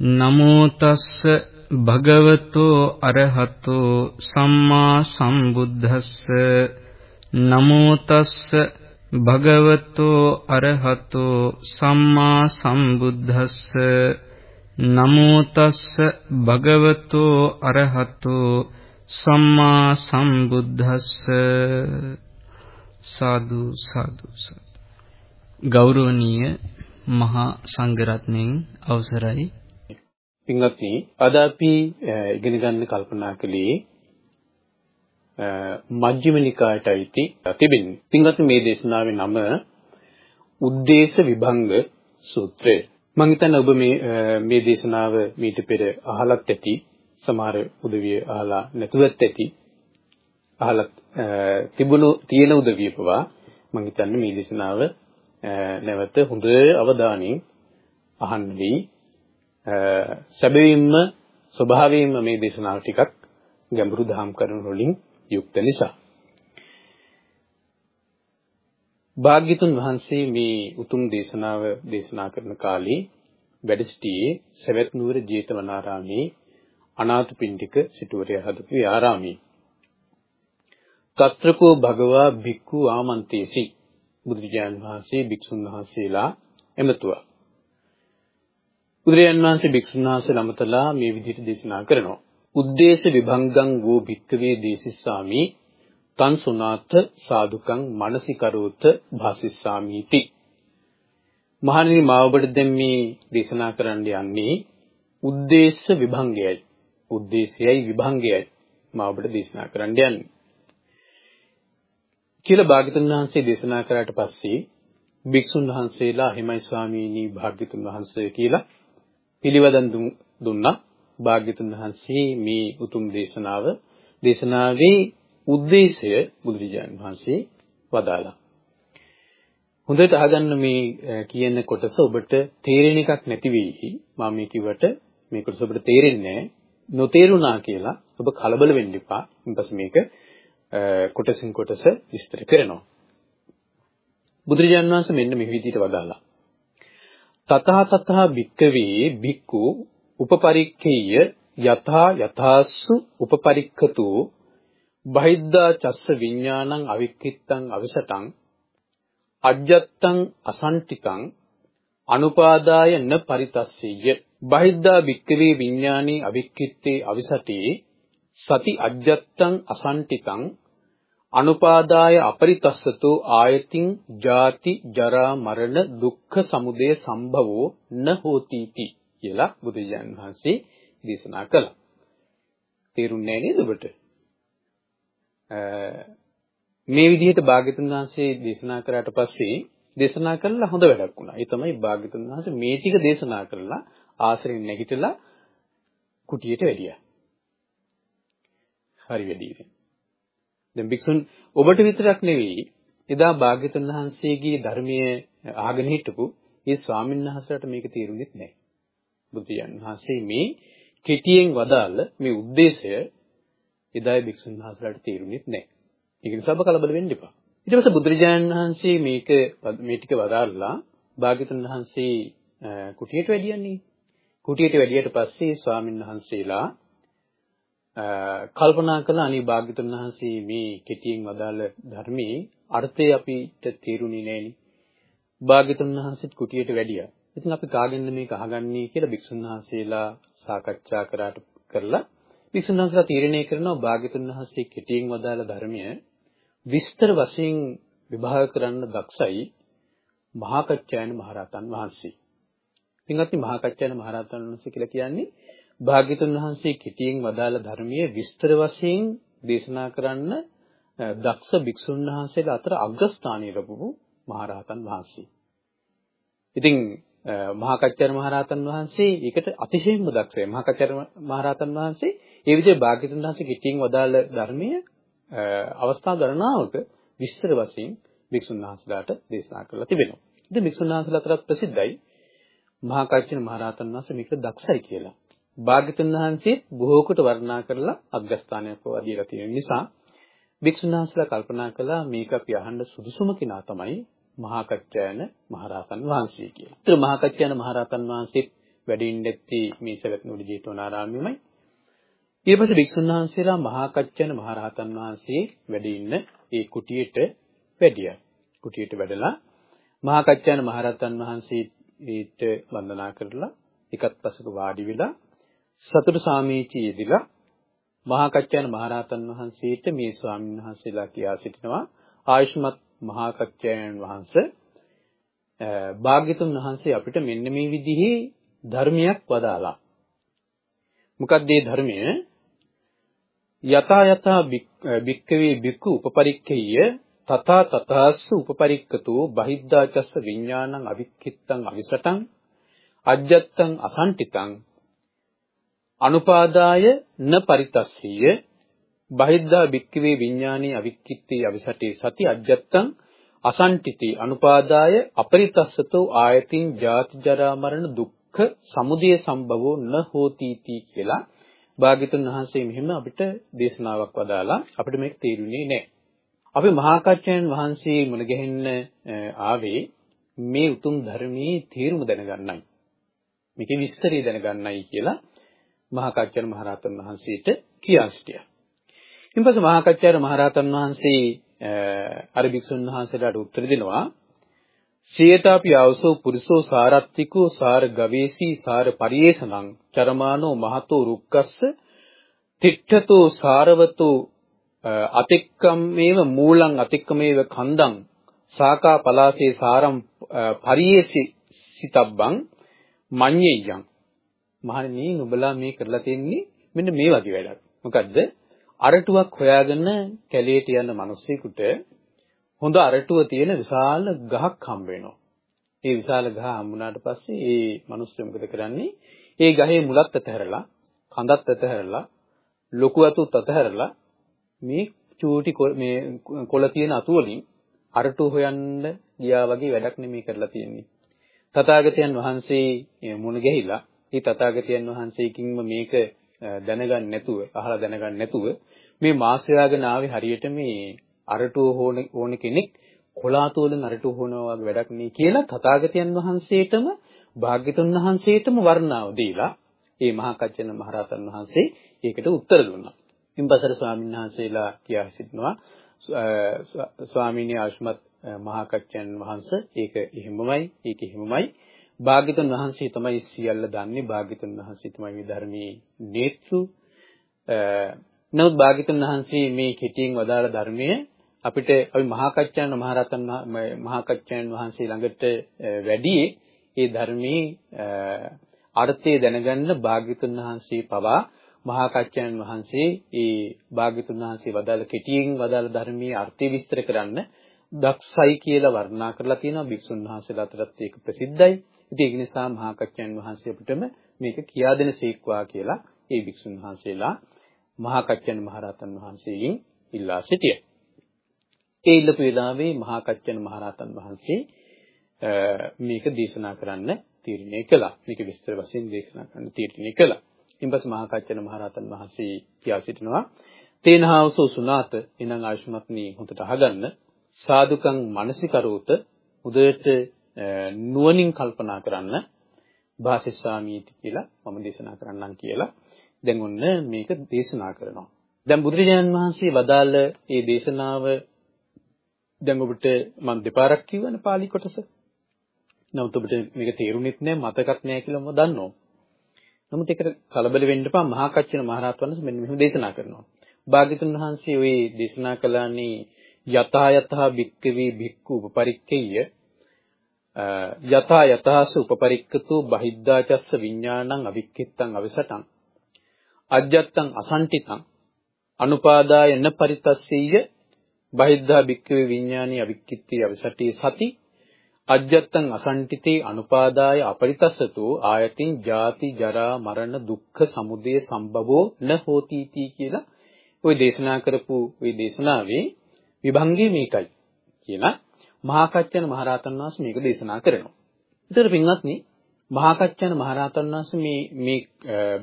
නමෝ තස්ස භගවතෝ අරහතෝ සම්මා සම්බුද්දස්ස. නමෝ තස්ස භගවතෝ අරහතෝ සම්මා සම්බුද්දස්ස. නමෝ තස්ස භගවතෝ අරහතෝ සම්මා සම්බුද්දස්ස. සාදු සාදු ගෞරවනීය මහා සංඝරත්නයන් අවසරයි. පින්වත්නි අද අපි ඉගෙන ගන්න කල්පනා කළේ මජ්ක්‍ධිම නිකායට අයිති තිබෙන්නේ. පින්වත්නි මේ දේශනාවේ නම උද්දේශ විභංග සූත්‍රය. මම හිතන්නේ ඔබ මේ මේ දේශනාව මීට පෙර අහලත් ඇති. සමහර උදවිය අහලා නැතුවත් ඇති. අහලත් තිබුණු තියෙන උදවිය පවා මම හිතන්නේ මේ දේශනාව නැවත හොඳ අවධානයෙන් අහන්න වෙයි. සැබවින්ම ස්වභාවයෙන්ම මේ දේශනාව ටිකක් ගැඹුරු දහම් කරුණු වලින් යුක්ත නිසා. භාග්‍යතුන් වහන්සේ මේ උතුම් දේශනාව දේශනා කරන කාලේ වැඩ සිටියේ සවැත් නුවර ජේතවනාරාමේ අනාථපිණ්ඩික සිටුවරයා හදපු ආරාමයේ. తත්‍රකෝ භගවා භික්ඛු ආමන්තේසි බුදුරජාණන් වහන්සේ භික්ෂුන් වහන්සේලා එමතුවා. බුදුරජාන් වහන්සේ භික්ෂුන් වහන්සේ ළමතලා මේ විදිහට දේශනා කරනවා. උද්දේශ විභංගං වූ භික්කවේ දේසිස්සාමි තං සුනාත සාදුකං මානසිකරෝත භාසිස්සාමීති. මහණෙනි මා ඔබට දැන් මේ දේශනා කරන්න යන්නේ උද්දේශ විභංගයයි. උද්දේශයයි විභංගයයි මා ඔබට දේශනා කරන්න යන්නේ. කියලා භාග්‍යතුන් වහන්සේ දේශනා කරාට පස්සේ භික්ෂුන් වහන්සේලා හිමයි ස්වාමීනි භාග්‍යතුන් වහන්සේ කියලා පිළිවදන් දුන්නා භාග්‍යතුන් වහන්සේ මේ උතුම් දේශනාව දේශනාවේ ಉದ್ದೇಶය බුදුරජාණන් වහන්සේ වදාළා. හොඳට අහගන්න මේ කියන කොටස ඔබට තේරෙන එකක් නැති වෙයි. මම මේ කිව්වට මේ කොටස ඔබට තේරෙන්නේ නොතේරුණා කියලා ඔබ කලබල වෙන්න එපා. ඊපස් මේක කොටසින් කොටස විස්තර කරනවා. බුදුරජාණන් වහන්සේ මෙන්න මේ විදිහට වදාළා. තතහ තතහ භික්කවේ භික්ඛු උපපරික්ඛේය යථා යථාසු උපපරික්ඛතු බහිද්ධා චස්ස විඥානං අවික්කිත්තං අවිසටං අජ්ජත්තං අසන්තිකං අනුපාදාය න පරිතස්සෙය බහිද්ධා භික්කවේ විඥානේ අවික්කිත්තේ අවිසටේ සති අජ්ජත්තං අසන්තිකං අනුපාදාය අපරිතස්සතෝ ආයතින් ජාති ජරා මරණ දුක්ඛ සමුදය සම්භවෝ න හෝතිති කියලා බුදුජාන් වහන්සේ දේශනා කළා. තේරුන්නේ නේද ඔබට? මේ විදිහට භාග්‍යතුන් වහන්සේ දේශනා කරාට පස්සේ දේශනා කළා හොඳ වැඩක් වුණා. ඒ තමයි භාග්‍යතුන් වහන්සේ මේ ටික දේශනා කරලා ආශ්‍රයෙන් නැගිටලා කුටියට වැඩියා. හරි වැඩි. දැන් භික්ෂුන් ඔබට විතරක් නෙවෙයි එදා භාග්‍යතුන් වහන්සේගේ ධර්මයේ අහගෙන හිටපු ඒ ස්වාමීන් වහන්සේට මේක තේරුණෙත් නැහැ. බුදුන් වහන්සේ මේ කෙටියෙන් වදාළ මේ ಉದ್ದೇಶය එදායි භික්ෂුන් වහන්සේලාට තේරුණෙත් නැහැ. ඒක නිසා ඔබ කලබල වෙන්න එපා. ඊට පස්සේ බුදුරජාණන් වහන්සේ මේක මේ ටික වදාළලා භාග්‍යතුන් වහන්සේ කුටියට වැඩියන්නේ. කුටියට වැඩියට පස්සේ ස්වාමින් වහන්සේලා කල්පනා කළා අනේ භාග්‍යතුන් වහන්සේ මේ කෙටියෙන් වදාළ ධර්මයේ අර්ථය අපිට තේරුණේ නෑනේ. භාග්‍යතුන් වහන්සේත් කුටියට වැඩියා. ඉතින් අපි කාගෙන්ද මේක අහගන්නේ කියලා භික්ෂුන් වහන්සේලා සාකච්ඡා කරාට කරලා භික්ෂුන් වහන්සේලා තීරණය කරනවා භාග්‍යතුන් වහන්සේ කෙටියෙන් වදාළ ධර්මය විස්තර වශයෙන් විභාග කරන්න දක්ෂයි මහා කච්චායන මහරහතන් වහන්සේ. ඉතින් මහා කච්චායන මහරහතන් වහන්සේ කියලා කියන්නේ භාග්‍යතුන් වහන්සේ කෙටියෙන් වදාළ ධර්මයේ විස්තර වශයෙන් දේශනා කරන්න දක්ෂ භික්ෂුන් වහන්සේලා අතර අග්‍රස්ථානීය ලැබුණු මහරහතන් වහන්සේ. ඉතින් මහා කච්චාර මහරහතන් වහන්සේ ඒකට අතිශයින්ම දක්ෂයි. මහා කච්චාර මහරහතන් වහන්සේ ඒ විදිහේ භාග්‍යතුන් වහන්සේ කෙටියෙන් වදාළ ධර්මයේ අවස්ථා ගණනාවක විස්තර වශයෙන් භික්ෂුන් වහන්සේලාට දේශනා කරලා තිබෙනවා. ඉතින් භික්ෂුන් වහන්සේලා අතර ප්‍රසිද්ධයි මහා කච්චාර මහරහතන් වහන්සේ මේකට දක්ෂයි කියලා. භාග්‍යතුන් වහන්සේ බොහෝ කොට වර්ණනා කරලා අග්‍රස්ථානයක් වදීලා තියෙන නිසා භික්ෂුන් වහන්සේලා කල්පනා කළා මේක අපි අහන්න සුදුසුම කෙනා තමයි මහා කච්චායන මහරහතන් වහන්සේ කියලා. ඒතර මහා කච්චායන මහරහතන් වහන්සේ වැඩ ඉඳෙtti මේ සවැත් නුවර ජේතවනාරාමයේමයි. ඊට පස්සේ භික්ෂුන් වහන්සේලා මහා කච්චන මහරහතන් වහන්සේ වැඩ ඉන්න ඒ කුටියට වැඩියා. කුටියට වැඩලා මහා කච්චන මහරහතන් වහන්සේට වන්දනා කරලා එකත් පසක වාඩි වෙලා සතුට සාමීචි යෙදিলা මහා කච්චන මහරහතන් වහන්සේට මේ ස්වාමීන් වහන්සේලා කියා සිටිනවා ආයුෂ්මත් මහා කච්චයන් වහන්සේ භාග්‍යතුන් වහන්සේ අපිට මෙන්න මේ විදිහේ ධර්මයක් වදාලා. මොකක්ද මේ ධර්මය? යතා යතා භික්කවේ භික්ඛු උපපරික්ඛය තථා තථාස්ස උපපරික්කතෝ බහිද්ධාචස්ස විඥානං අවික්ඛිත්තං අවිසටං අජ්ජත්තං අසංටිතං අනුපාදාය න පරිතස්සීය බහිද්ධා භික්කවේ විඥානේ අවික්ඛිත්තේ අවිසටේ සති අජ්ජත්තං අසංටිති අනුපාදාය අපරිතස්සතෝ ආයතින් ජාති ජරා මරණ දුක්ඛ සමුදය සම්භවෝ න හෝති කියලා භාග්‍යතුන් වහන්සේ මෙහෙම අපිට දේශනාවක් වදාලා අපිට මේක තේරුනේ නැහැ. අපි මහා කච්චයන් වහන්සේ මුණ ගැහෙන්න ආවේ මේ උතුම් ධර්මයේ තේරුම දැනගන්නයි. මේකේ විස්තරය දැනගන්නයි කියලා මහා කච්චන මහරහතන් වහන්සේට කියා සිටියා. ඊපස්සේ මහා කච්චාර මහරහතන් වහන්සේ අර භික්ෂුන් වහන්සේලාට උත්තර දෙනවා සියතාපි ආවසෝ පුරිසෝ සාරත්තිකෝ සාර ගවේසී සාර පරියේෂණං චරමානෝ මහතෝ රුක්කස්ස තිට්ඨතෝ සාරවතෝ අතික්කම්මේව මූලං අතික්කමේව කන්දං සාකා පලාසේ සාරම් පරියේසි සිතබ්බං මඤ්ඤෙය්‍යං මහණෙනි නුඹලා මේ කරලා තින්නේ මෙන්න මේ වගේ වැඩක් මොකද්ද අරටුවක් හොයාගෙන කැලේට යන මිනිස්සෙකුට හොඳ අරටුව තියෙන විශාල ගහක් හම්බ වෙනවා. ඒ විශාල ගහ හම්බුනාට පස්සේ ඒ මිනිස්සු මොකද කරන්නේ? ඒ ගහේ මුලත් අතහැරලා, කඳත් අතහැරලා, ලොකු අතුත් අතහැරලා මේ චූටි මේ කොළ තියෙන අතු වලින් අරටුව හොයන්න ගියා වගේ වැඩක් නෙමෙයි කරලා තියෙන්නේ. තථාගතයන් වහන්සේ මුණ ගැහිලා ඒ තථාගතයන් වහන්සේකින්ම මේක දැනගන්න නැතුව අහලා දැනගන්න නැතුව මේ මාසයාගෙන ආවේ හරියට මේ අරටුව හොන ඕන කෙනෙක් කොලාතු වලින් අරටුව හොනවා වගේ වැඩක් නේ කියලා තථාගතයන් වහන්සේටම භාග්‍යතුන් වහන්සේටම වර්ණාව දීලා ඒ මහා කච්චන මහරහතන් වහන්සේ ඒකට උත්තර දුන්නා. ඉන්පසර ස්වාමීන් වහන්සේලා කියා සිටිනවා ස්වාමීනි ආශ්මත් මහා කච්චන් වහන්සේ ඒක එහෙමමයි ඒක එහෙමමයි භාග්‍යතුන් වහන්සේ තමයි සියල්ල දන්නේ. භාග්‍යතුන් වහන්සේ තමයි මේ ධර්මයේ නේත්‍රු නමුත් භාග්‍යතුන් වහන්සේ මේ කෙටියෙන් වදාළ ධර්මයේ අපිට අපි මහා කච්චායන මහරතන් මහා කච්චායන වහන්සේ ළඟට වැඩි ඒ ධර්මයේ අර්ථය දැනගන්න භාග්‍යතුන් වහන්සේ පවා මහා කච්චායන වහන්සේ ඒ භාග්‍යතුන් වහන්සේ වදාළ කෙටියෙන් වදාළ ධර්මයේ අර්ථය විස්තර කරන්න දක්ෂයි කියලා වර්ණනා කරලා තියෙනවා. භික්ෂුන් වහන්සේලා අතරත් ඒක ප්‍රසිද්ධයි. ඉතින් ඒක නිසා මහා කච්චායන වහන්සේ අපිටම මේක කියා දෙන සීක්වා කියලා ඒ භික්ෂුන් වහන්සේලා මහා කච්චායන මහරහතන් වහන්සේගෙන් ඉල්ලා සිටියා. ඒ ඉල්ලපු වෙලාවේ මහා කච්චන මහරහතන් වහන්සේ මේක දේශනා කරන්න තීරණය කළා. මේක විස්තර වශයෙන් දේශනා කරන්න තීරණය කළා. ඊපස්සේ මහා කච්චන මහරහතන් වහන්සේ කියා සිටිනවා තේනහවසෝ සුනාත එනං ආයුෂ්මත්නි හොඳට අහගන්න සාදුකං මනසිකරෝත උදේට නුවණින් කල්පනා කරන්න භාෂිස්වාමීති කියලා මම දේශනා කරන්නම් කියලා දැන් ඔන්න මේක දේශනා කරනවා. දැන් බුදුරජාණන් වහන්සේ වදාළ මේ දේශනාව දැන් ඔබට මම දෙපාරක් කිව්වනේ පාලි කොටස. නමුත් ඔබට මේක තේරුණෙත් නෑ මතකත් නෑ කියලා මම දන්නවා. නමුත් ඒකට කලබල වෙන්න එපා මහා කච්චන මහරහත් වහන්සේ මෙන්න මෙහෙම දේශනා කරනවා. භාග්‍යතුන් වහන්සේ ওই දේශනා කළානේ යතා යතා භික්කවේ භික්ඛු උපපරික්කේය යතා යතාස උපපරික්කතු බහිද්ධාචස්ස විඥානං අවික්කිත්තං අවිසටං අජ්ජත්තං අසංටිතං අනුපාදාය න පරිතස්සීය බහිද්ධා භික්ඛවේ විඥානී අවික්කිත්තේ අවිසටි සති අජ්ජත්තං අසංටිතේ අනුපාදාය අපරිතස්සතෝ ආයතින් ජාති ජරා මරණ දුක්ඛ සමුදය සම්භවෝ න හෝති තී කියලා ওই දේශනා කරපු ওই දේශනාවේ විභංගය මේකයි කියලා මහා කච්චන මහරහතන් වහන්සේ මේක දේශනා කරනවා. ඒතර පින්වත්නි මහා කච්චන මහරහතන් වහන්සේ මේ මේ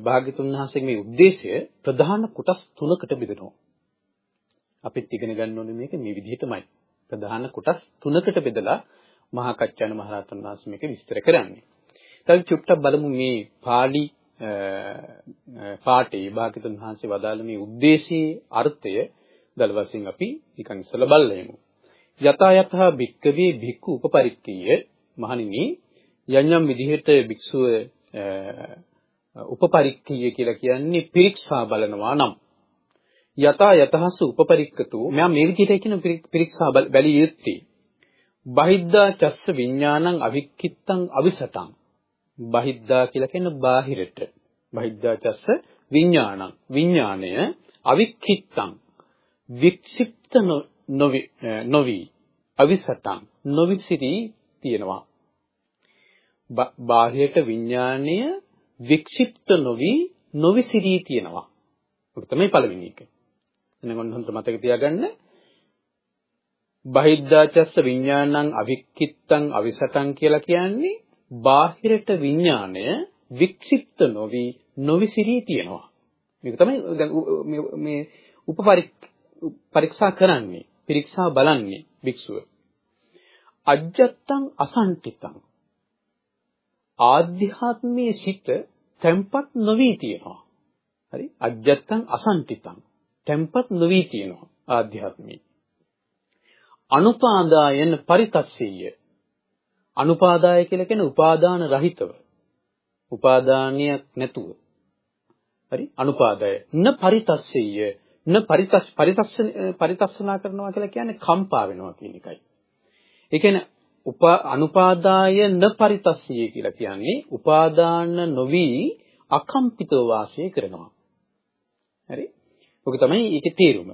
භාග්‍යතුන් වහන්සේගේ මේ ಉದ್ದೇಶය ප්‍රධාන කොටස් තුනකට බෙදනවා. අපිත් ඉගෙන ගන්න ඕනේ මේක මේ විදිහටමයි. ප්‍රධාන කොටස් තුනකට බෙදලා මහා කච්චන මහරහතන් වහන්සේ මේක විස්තර කරන්නේ. දැන් චුට්ටක් බලමු මේ pāli පාඨයේ භාග්‍යතුන් වහන්සේ වදාළ මේ ಉದ್ದೇಶී අර්ථය දල වශයෙන් අපි නිකන් ඉස්සලා බලමු. යතා යතහ භික්කවේ භික්ඛු උපපරික්කීය මහණෙනි යම් යම් විදිහට භික්ෂුව උපපරික්කීය කියලා කියන්නේ පිරික්සා බලනවා නම්. යතා යතහස උපපරික්කතු මම මේ විදිහට කියන පිරික්සා බැලිය යුත්තේ. බහිද්දා චස්ස විඥානං අවික්කිත්තං අවිසතං. බහිද්දා කියලා කියන්නේ බාහිරට. බහිද්දා චස්ස විඥානං විඥාණය අවික්කිත්තං වික්ෂිප්ත නොවි අවිසතං නොවිසිරි තියෙනවා බාහිරට විඥාණය වික්ෂිප්ත නොවි නොවිසිරී තියෙනවා. ඒක තමයි පළවෙනි එක. එහෙනම් ඔන්න හොඳට මතක තියාගන්න. බහිද්ධාචස්ස විඥානං අවික්කිත්තං අවිසතං කියලා කියන්නේ බාහිරට විඥාණය වික්ෂිප්ත නොවි නොවිසිරී තියෙනවා. මේක තමයි දැන් මේ උපපරීක්ෂා කරන්නේ, පරීක්ෂා බලන්නේ භික්ෂුව. අජ්ජත්තං අසන්තිතං ආධ්‍යාත්මයේ සිත තැම්පත් නොවි තියෙනවා. හරි? අජ්ජත්තං අසන්තිතං. තැම්පත් නොවි තියෙනවා ආධ්‍යාත්මයේ. අනුපාදායන පරිතස්සෙය. අනුපාදාය කියලා කියන්නේ උපාදාන රහිතව. උපාදානියක් නැතුව. හරි? අනුපාදාය. න පරිතස්සෙය. න පරිතස් පරිතස්ස පරිතස්සනා කරනවා කියලා කියන්නේ කම්පා වෙනවා කියන එකයි. ඒ කියන්නේ අනුපාදාය න පරිතස්සිය කියලා කියන්නේ උපාදාන නොවි අකම්පිතව වාසය කරනවා. හරි? ඔක තමයි ඒකේ තේරුම.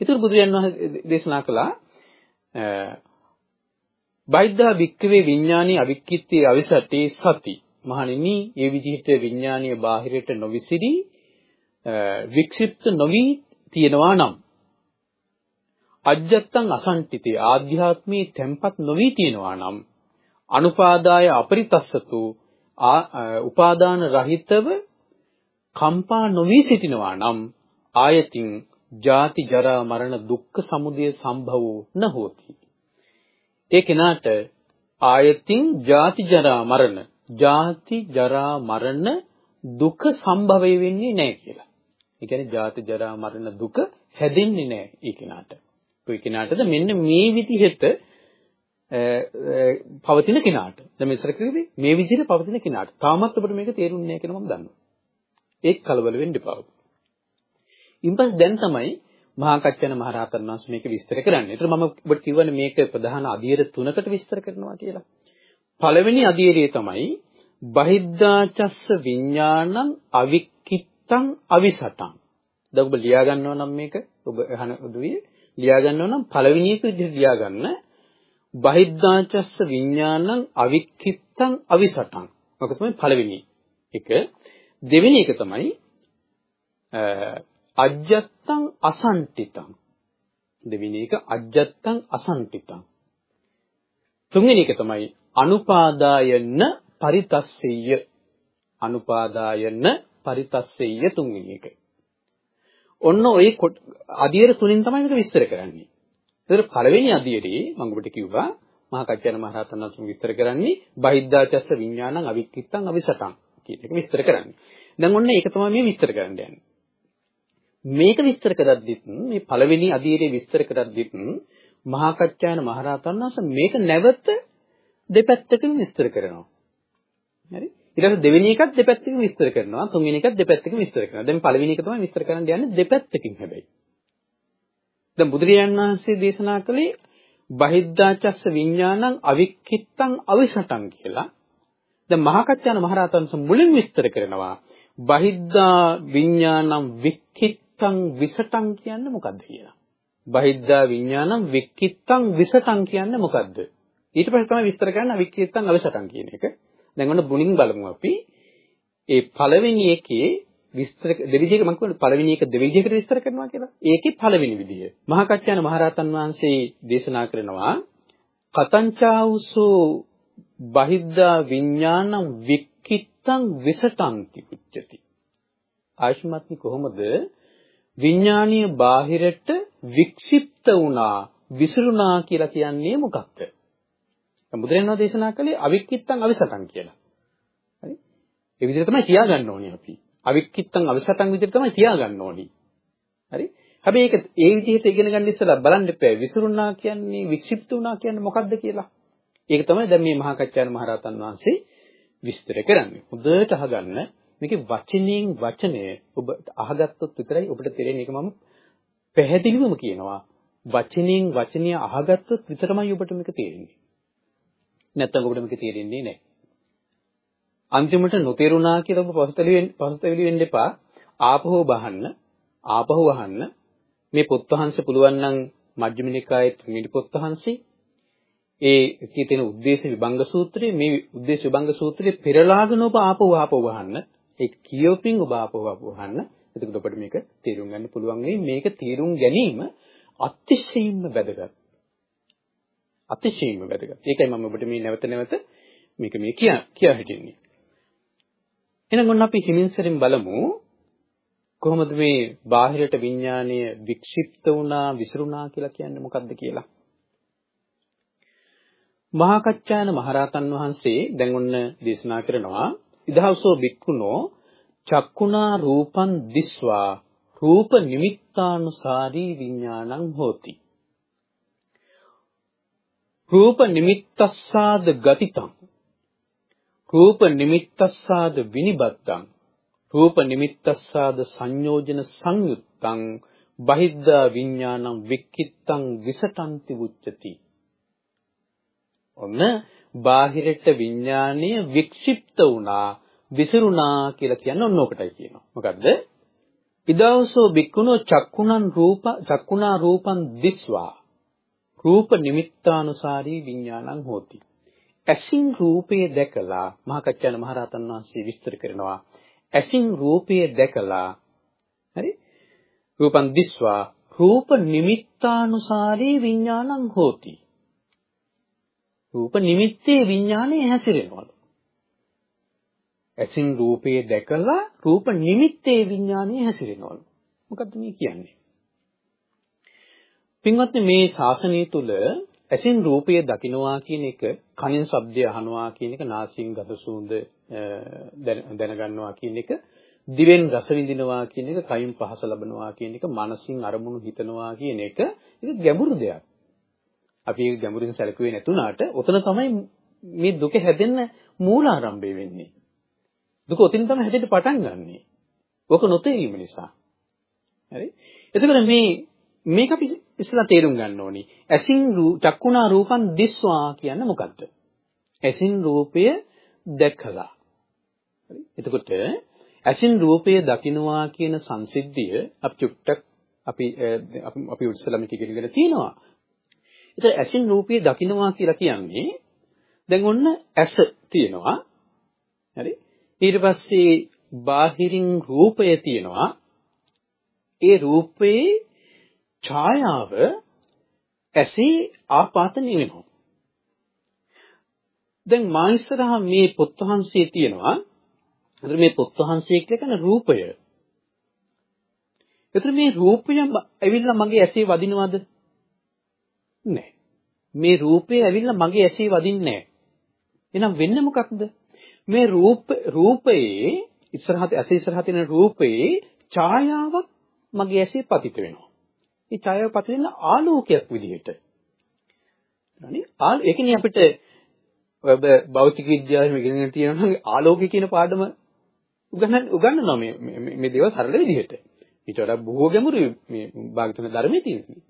ඒතර බුදුරජාන් වහන්සේ දේශනා කළා බයිද්දා වික්කවේ විඥානී අවික්කිත්තේ අවිසටේ සති. මහණෙනි, මේ විදිහට විඥානීය බාහිරට නොවිසිරි වික්ෂිප්ත නොවි තියනවා නම් අජ්ජත්තං අසන්තිතේ ආධ්‍යාත්මී තැම්පත් නොවි තියනවා නම් අනුපාදාය අපරිතස්සතු උපාදාන රහිතව කම්පා නොවි සිටිනවා නම් ආයතින් ජාති ජරා මරණ දුක්ඛ සමුදය සම්භවෝ නහෝති ඒ කෙනාට ආයතින් ජාති ජරා මරණ ජාති ජරා මරණ දුක සම්භවය වෙන්නේ නැහැ කියලා. ඒ කියන්නේ ජාති ජරා මරණ දුක හැදෙන්නේ නැහැ ඒ කෙනාට. කොයි කෙනාටද මෙන්න මේ විදිහට පවතින කෙනාට. දැන් මෙසර කිව්වේ මේ විදිහට පවතින කෙනාට. තාමත් අපිට මේක තේරුන්නේ නැහැ කියලා මම දන්නවා. ඒක කලබල වෙන්න එපා. ඊපස් දැන් තමයි මහා කච්චන මහ රහතන් වහන්සේ මේක විස්තර කරන්නේ. ඒතර මම ඔබට කිව්වනේ මේක ප්‍රධාන අධීර තුනකට විස්තර කරනවා කියලා. පළවෙනි අධීරය තමයි බහිද්ධාචස්ස විඥානං අවික්කිත්තං අවිසටං. දැන් ඔබ ලියා ගන්නවා නම් මේක ඔබ අහන උදුවේ ලියා ගන්නවා නම් පළවෙනි එක විදිහට ලියා ගන්න බහිද්ධාචස්ස විඥානං අවික්කිත්තං අවිසටං. මොකද තමයි පළවෙනි එක. දෙවෙනි එක තමයි අජ්ජත්තං අසන්තිතං. දෙවෙනි එක අජ්ජත්තං අසන්තිතං. තුන්වෙනි එක තමයි අනුපාදායන පරිතස්සෙය්‍ය. අනුපාදායන පරිතස්සෙය තුන්වෙනි එක. ඔන්න ওই අදියර තුලින් තමයි මේක විස්තර කරන්නේ. ඒතර පළවෙනි අදියරේ මම ඔබට කිව්වා මහා කච්චයන මහ රහතන් වහන්සේ විස්තර කරන්නේ බහිද්ධාචස්ස විඥානං අවික්කිත්තං අවිසතං කියන එක විස්තර කරන්නේ. දැන් ඔන්න ඒක තමයි මේ විස්තර කරන්න යන්නේ. මේක විස්තර කරද්දිත් මේ පළවෙනි අදියරේ විස්තර කරද්දිත් මහා කච්චයන මහ රහතන් වහන්සේ මේක නැවත දෙපැත්තකින් විස්තර කරනවා. හරි? ඊට පස්සේ දෙවෙනි එකත් දෙපැත්තකින් විස්තර කරනවා. තුන්වෙනි එකත් දෙපැත්තකින් විස්තර කරනවා. දැන් පළවෙනි එක තමයි විස්තර කරන්න යන්නේ දෙපැත්තකින් හැබැයි. දැන් බුදුරජාණන් වහන්සේ දේශනා කළේ බහිද්ධාචස්ස විඥානං අවික්කිත්තං අවිසටං කියලා. දැන් මහාකච්චාන මහරහතන් මුලින් විස්තර කරනවා බහිද්ධා විඥානං වික්කිත්තං විසටං කියන්නේ මොකද්ද කියලා. බහිද්ධා විඥානං වික්කිත්තං විසටං කියන්නේ මොකද්ද? ඊට පස්සේ තමයි විස්තර කරන්න අවික්කිත්තං අවිසටං කියන එක. දැන් ඔන්න බුණින් බලමු අපි. ඒ පළවෙනි එකේ විස්තර දෙවිදිහක මම කියන්නේ පළවෙනි එක දෙවිදිහකට විස්තර කරනවා කියලා. ඒකේ පළවෙනි විදිය. මහා කච්චාන මහරහතන් වහන්සේ දේශනා කරනවා කතංචාවුසෝ බහිද්ධා විඥානං වික්කිත්තං විසටಂತಿ උච්චති. ආයුෂ්මත්නි කොහොමද විඥානීය බාහිරට වික්ෂිප්ත වුණා විසිරුණා කියලා කියන්නේ මොකක්ද? බුදුරජාණන් දේශනා කළේ අවික්කිත්තං අවිසතං කියලා. ඒ විදිහට තමයි තියාගන්න ඕනේ අපි. අවික්කිත්තං අවසතං විදිහට තමයි තියාගන්න ඕනේ. හරි? හැබැයි ඒක ඒ විදිහට ඉගෙන ගන්න ඉස්සලා බලන්න එපා. විසිරුණා කියන්නේ වික්ෂිප්ත වුණා කියන්නේ මොකක්ද කියලා. ඒක තමයි දැන් මේ මහා කච්චායන මහරහතන් වහන්සේ විස්තර කරන්නේ. හොඳට අහගන්න. මේකේ වචනෙන් වචනය ඔබ අහගත්තොත් විතරයි ඔබට තේරෙන්නේ. ඒක මම පැහැදිලිවම කියනවා. වචනෙන් වචනය අහගත්තොත් විතරමයි ඔබට මේක තේරෙන්නේ. නැත්තම් ඔබට මේක තේරෙන්නේ නැහැ. අන්තිමට නොතේරුණා කියලා ඔබ පසුතැවි වෙන්න පසුතැවි වෙන්න එපා. ආපහු බහන්න, ආපහු අහන්න. මේ පොත් වහන්සේ පුළුවන් නම් මජ්ක්‍ධිම නිකායේ තුන්වෙනි පොත් වහන්සේ ඒ කී තියෙන උද්දේශ විභංග සූත්‍රයේ මේ උද්දේශ විභංග සූත්‍රයේ පෙරලාගෙන ඔබ ආපහු ආපහු වහන්න ඒ කියෝපින් ඔබ ආපහු ආපහු වහන්න එතකොට ඔබට මේක තේරුම් ගන්න පුළුවන් වෙයි මේක තේරුම් ගැනීම අතිශයින්ම වැදගත් අතිශයින්ම වැදගත්. ඒකයි මම ඔබට මේ නැවත නැවත මේක මේ කියා කියා හිටින්නේ. එහෙනම් ඔන්න අපි හිමින් සරින් බලමු. කොහොමද මේ බාහිරට විඥානය වික්ෂිප්ත වුණා විසිරුණා කියලා කියන්නේ මොකක්ද කියලා? මහා කච්චායන මහරහතන් වහන්සේ දැන් ඔන්න දේශනා කරනවා. ඉදහවසෝ බික්කුණෝ චක්කුණා රූපං දිස්වා. රූප නිමිත්තානුසාරී විඥානං හෝති. රූප නිමිත්තස්සාද ගතිතං. රූප නිමිත්තස්සාද විනිබත්තං රූප නිමිත්තස්සාද සංයෝජන සංයුත්තං. බහිද්ධා විඥානං වික්කිත්තං විසටන්ති උච්චති ඔන්න බාහිරට විඥානීය වික්ෂිප්ත වුණා විසිරුණා කියලා කියන්නේ ඔන්න ඔකටයි කියනවා. මොකද්ද? ඉදවසෝ බික්කුණෝ චක්කුණන් රූප චක්කුණා රූපං දිස්වා. රූප නිමිත්තානුසාරී විඥානං හෝති. ඇසින් රූපය දැකලා මහා කච්චාන මහරහතන් වහන්සේ විස්තර කරනවා. ඇසින් රූපය දැකලා හරි රූපං දිස්වා රූප නිමිත්තානුසාරී විඥානං හෝති. රූප නිමිත්තේ විඥානය හැසිරෙනවලු. ඇසින් රූපේ දැකලා රූප නිමිත්තේ විඥානය හැසිරෙනවලු. මොකද්ද මේ කියන්නේ? පින්වත්නි මේ ශාසනය තුල ඇසින් රූපය දකින්නවා කියන එක, කනින් ශබ්දය අහනවා කියන එක, නාසයෙන් ගඳ සුවඳ දැනගන්නවා කියන එක, දිවෙන් රස විඳිනවා කියන එක, කයින් පහස ලබනවා කියන එක, මනසින් අරමුණු හිතනවා කියන එක, ඒක ගැඹුරු දෙයක්. අපි ඒක ගැඹුරින් සැලකුවේ නැතුණාට ඔතන තමයි මේ දුක හැදෙන්න මූලාරම්භය වෙන්නේ. දුක ඔතින් තමයි හැදෙන්න පටන් ගන්නෙ. ඔක නොතේරීම නිසා. හරි? එතකොට මේ මේක අපි ඉස්සලා තේරුම් ගන්න ඕනි. ඇසින් චක්කුණා රූපං දිස්වා කියන්නේ මොකද්ද? ඇසින් රූපය දැකලා. හරි? එතකොට ඇසින් රූපය දකින්නවා කියන සංසිද්ධිය අපි චුට්ටක් අපි අපි ඉස්සලා මේක ඉගෙනගෙන තියෙනවා. ඒතර ඇසින් රූපය දකින්නවා කියලා කියන්නේ දැන් ඔන්න ඇස තියෙනවා. හරි? ඊට පස්සේ බාහිරින් රූපය තියෙනවා. ඒ රූපේ ඡායාව ඇසේ ආපාතනය වෙනවා. දැන් මා ඉස්සරහා මේ පොත්වහන්සේ තියෙනවා. එතන මේ පොත්වහන්සේ කියලා කියන රූපය. එතන මේ රූපය ඇවිල්ලා මගේ ඇසේ වදිනවද? නැහැ. මේ රූපේ ඇවිල්ලා මගේ ඇසේ වදින්නේ නැහැ. එහෙනම් වෙන්නේ මොකක්ද? මේ රූප රූපයේ ඉස්සරහට ඇස ඉස්සරහට තියෙන රූපේ ඡායාවක් මගේ ඇසේ පතිත වෙනවා. ඒ ඡායාව පතිත වෙන ආලෝකයක් විදිහට. හරි? ආල ඒකනේ අපිට ඔබ භෞතික විද්‍යාවේ ඉගෙන තියෙනවා නම් ආලෝකය කියන පාඩම උගන්න උගන්නනවා මේ මේ දේවල් සරල විදිහට. ඊට වඩා බොහෝ ගැඹුරු මේ භාගතුන ධර්මයේ තියෙනවා.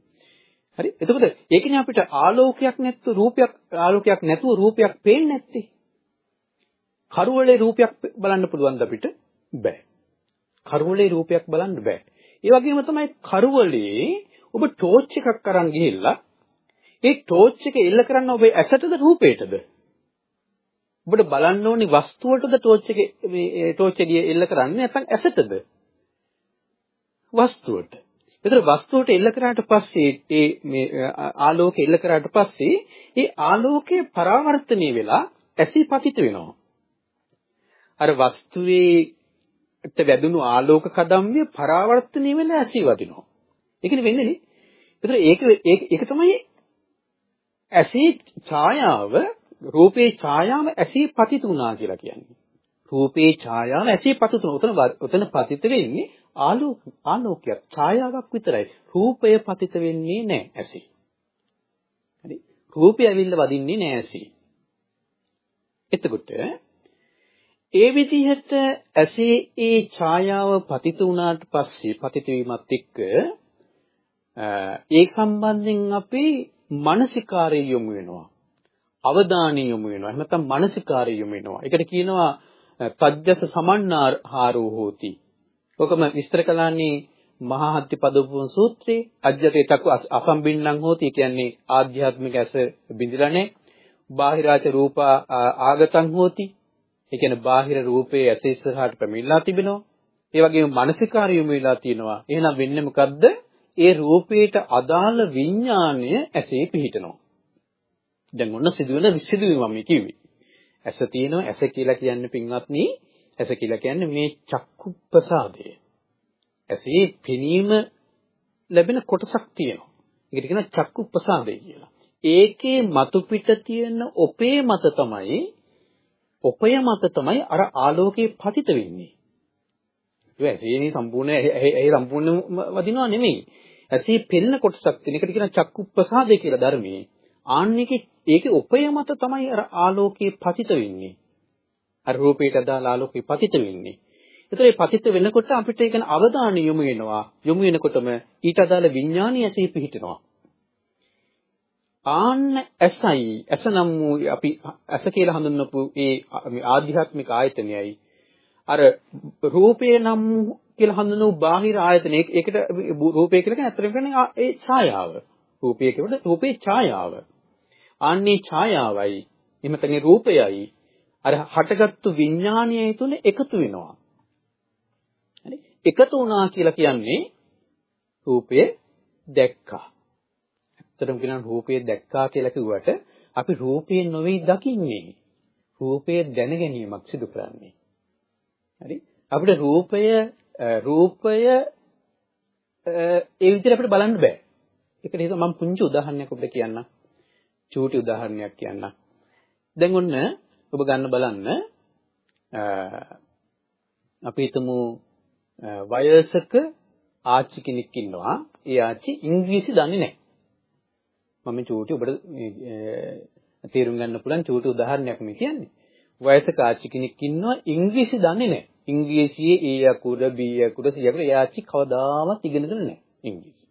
හරි එතකොට ඒකනේ අපිට ආලෝකයක් නැත්තු රූපයක් ආලෝකයක් නැතුව රූපයක් පේන්නේ නැත්තේ කරුවලේ රූපයක් බලන්න පුළුවන්ද අපිට බෑ කරුවලේ රූපයක් බලන්න බෑ ඒ වගේම තමයි කරුවලේ ඔබ ටෝච් එකක් අරන් ගිහිල්ලා ඒ ටෝච් එක එල්ල කරන්න ඔබේ ඇසටද රූපේටද ඔබට බලන්න ඕනි වස්තුවටද ටෝච් එක මේ ටෝච් එක එල්ල කරන්නේ නැත්නම් ඇසටද වස්තුවට ඒතර වස්තුවට එල්ල කරාට පස්සේ ඒ මේ ආලෝකය එල්ල කරාට පස්සේ ඒ ආලෝකය පරාවර්තනය වෙලා ඇසී පතිත වෙනවා. අර වස්තුවේට වැදුණු ආලෝක කදම්ය පරාවර්තනය වෙලා ඇසී වදිනවා. ඒකනේ වෙන්නේ නේ. ඒතර ඒක ඒක තමයි ඇසී ඡායාව රූපේ ඡායාව ඇසී පතිත වුණා කියලා කියන්නේ. රූපේ ඡායාව ඇසේ පතිතුන. උතන උතන පතිත වෙන්නේ ආලෝක ආලෝකයක් ඡායාවක් විතරයි. රූපය පතිත වෙන්නේ නැහැ ඇසේ. හරි. රූපය ඇවිල්ලා වදින්නේ නැහැ ඇසේ. එතකොට ඒ විදිහට ඇසේ ඒ ඡායාව පතිත වුණාට පස්සේ පතිත වීමත් එක්ක ඒ සම්බන්ධයෙන් අපි මානසිකාරය යොමු වෙනවා. අවධානය යොමු වෙනවා. එහෙම නැත්නම් මානසිකාරය යොමු වෙනවා. ඒකට කියනවා තජ්ජස සමන්නාහාරෝ හෝති. ඔකම විස්තර කළාන්නේ මහා හත්ති පදෝපම සූත්‍රයේ අජ්ජතේ තකු අසම්බින්නම් හෝති කියන්නේ ආධ්‍යාත්මික ඇස බිඳිලා නැහැ. බාහිරාච රූපා ආගතං හෝති. ඒ කියන්නේ බාහිර රූපයේ ඇස ඉස්සරහට පැමිණලා තිබෙනවා. ඒ වගේම මානසිකාරය යොමු වෙලා තියෙනවා. එහෙනම් වෙන්නේ මොකද්ද? ඒ රූපයට අදාළ විඥාණය ඇසේ පිහිටනවා. දැන් ඔන්න සිදුවෙන සිදුවීම මම කිව්වේ. ඇස තියෙනවා ඇස කියලා කියන්නේ පින්වත්නි ඇස කියලා කියන්නේ මේ චක්කු ප්‍රසාදය. ඇසේ පෙනීම ලැබෙන කොටසක් තියෙනවා. ඒකට කියනවා චක්කු ප්‍රසාදය කියලා. ඒකේ මතු පිට තියෙන ඔපේ මත තමයි ඔපය මත තමයි අර ආලෝකේ පතිත වෙන්නේ. ඒ ඇසේනේ සම්පූර්ණ ඇහි සම්පූර්ණ වදිනවා නෙමෙයි. ඇසේ පෙන්න කොටසක් තියෙන එකට කියන චක්කු ප්‍රසාදය කියලා ධර්මයේ. ආන්නේකේ ඒකේ උපය මත තමයි අර ආලෝකයේ පතිත වෙන්නේ. අර රූපයට අදාළ ආලෝකයේ පතිත වෙන්නේ. ඒතර මේ පතිත වෙනකොට අපිට ඒක අවධානය යොමු වෙනවා. යොමු වෙනකොටම ඊට අදාළ විඥානීය ඇසේ පිහිටනවා. ආන්න ඇසයි ඇස නම් වූ අපි ඇස කියලා හඳුන්වපු ඒ ආධ්‍යාත්මික ආයතනයයි අර රූපේ නම් කියලා හඳුන්වපු බාහිර ආයතනය ඒකට රූපේ කියලා කියන්නේ අත්‍තරම කියන්නේ ඒ ඡායාව රූපය කියනකොට රූපේ ඡායාව ආන්නේ ඡායාවයි එමෙතනේ රූපයයි අර හටගත්තු විඥානයයි තුන එකතු වෙනවා. හරි? එකතු වුණා කියලා කියන්නේ රූපය දැක්කා. ඇත්තටම කියනවා රූපය දැක්කා කියලා කිව්වට අපි රූපේ නොවේ දකින්නේ. රූපය දැන ගැනීමක් සිදු කරන්නේ. හරි? අපිට රූපය රූපය ඒ විදිහට අපිට බලන්න බෑ. ඒකට හිත මම පුංචි උදාහරණයක් ඔබට කියන්නම්. චූටි උදාහරණයක් කියන්නම්. දැන් ඔන්න ඔබ ගන්න බලන්න අපි හිතමු වයසක ආච්චි කෙනෙක් ඉන්නවා. ඒ ආච්චි ඉංග්‍රීසි දන්නේ නැහැ. මම චූටි ඔබට තේරුම් ගන්න පුළුවන් චූටි උදාහරණයක් මේ කියන්නේ. වයසක ආච්චි කෙනෙක් ඉන්නවා ඉංග්‍රීසි දන්නේ නැහැ. ඉංග්‍රීසියේ ඒ අකුර බී අකුර සී අකුර ඒ ආච්චි කවදාවත් ඉගෙනගෙන නැහැ ඉංග්‍රීසි.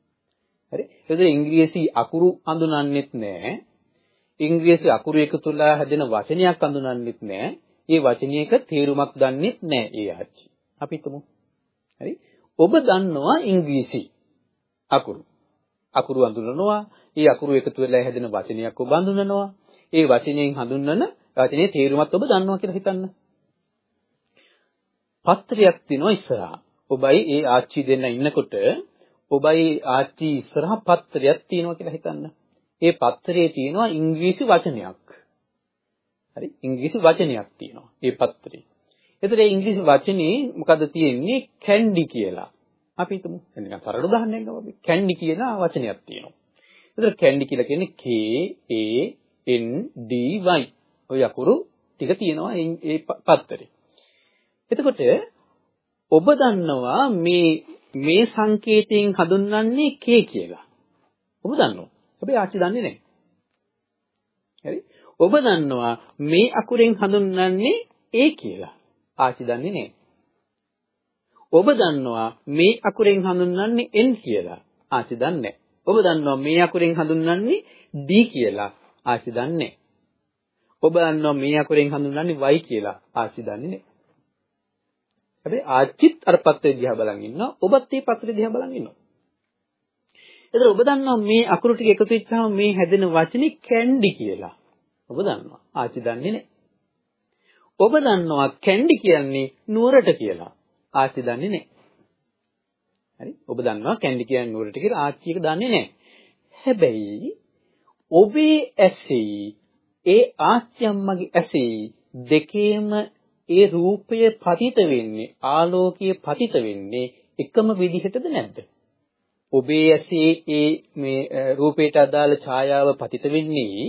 හරි? ඒකද ඉංග්‍රීසි අකුරු හඳුනන්නෙත් නැහැ. ඉංග්‍රීසි අකුරු එකතුලා හැදෙන වචනයක් අඳුනන්නෙත් නෑ. ඒ වචනයක තේරුමක් දන්නෙත් නෑ ඒ ආච්චි. අපි හිතමු. හරි? ඔබ දන්නවා ඉංග්‍රීසි අකුරු. අකුරු අඳුනනවා. ඒ අකුරු එකතු වෙලා හැදෙන වචනයක් ඔබ අඳුනනවා. ඒ වචනයෙන් හඳුන්වන වචනේ තේරුමත් ඔබ දන්නවා කියලා හිතන්න. පත්‍රයක් තියෙනවා ඉස්සරහා. ඔබයි ඒ ආච්චි දෙන්න ඉන්නකොට ඔබයි ආච්චි ඉස්සරහා පත්‍රයක් තියෙනවා කියලා හිතන්න. ඒ පත්‍රයේ තියෙනවා ඉංග්‍රීසි වචනයක්. හරි ඉංග්‍රීසි වචනයක් තියෙනවා ඒ පත්‍රේ. එතකොට ඒ ඉංග්‍රීසි වචනේ මොකද්ද තියෙන්නේ කැන්ඩි කියලා. අපි හිතමු නිකන් සරල උදාහරණයක් ගමු අපි. කැන්ඩි කියලා වචනයක් තියෙනවා. එතකොට කැන්ඩි කියලා කියන්නේ K A N D Y. ඔය අකුරු ටික තියෙනවා ඒ පත්‍රේ. එතකොට ඔබ දන්නවා මේ මේ සංකේතයෙන් හඳුන්වන්නේ K කියලා. ඔබ දන්නවා. හැබැයි ආච්චි දන්නේ නැහැ. හරි? ඔබ දන්නවා මේ අකුරෙන් හඳුන්වන්නේ ඒ කියලා. ආච්චි දන්නේ නැහැ. ඔබ දන්නවා මේ අකුරෙන් හඳුන්වන්නේ N කියලා. ආච්චි දන්නේ නැහැ. ඔබ දන්නවා මේ අකුරෙන් හඳුන්වන්නේ D කියලා. ආච්චි දන්නේ නැහැ. ඔබ දන්නවා මේ අකුරෙන් හඳුන්වන්නේ Y කියලා. ආච්චි දන්නේ නැහැ. හැබැයි ආච්චිත් අර පත්‍රය දිහා බලන් ඉන්නවා. ඔබත් මේ පත්‍රය දිහා බලන් ඉන්නවා. එතකොට ඔබ දන්නවා මේ අකුරු ටික එකතු වෙච්චාම මේ හැදෙන වචනේ කැන්ඩි කියලා. ඔබ දන්නවා. ආච්චි දන්නේ නැහැ. ඔබ දන්නවා කැන්ඩි කියන්නේ නුවරට කියලා. ආච්චි දන්නේ නැහැ. හරි? ඔබ දන්නවා කැන්ඩි කියන්නේ නුවරට කියලා ආච්චි එක දන්නේ නැහැ. හැබැයි ඔබේ ඇසේ ඒ ආච්චි අම්මගේ ඇසේ දෙකේම ඒ රූපය පතිත වෙන්නේ ආලෝකය පතිත වෙන්නේ එකම විදිහටද නැද්ද? ඔබේ ඇසේ ඒ මේ රූපයට අදාළ ඡායාව පතිත වෙන්නේ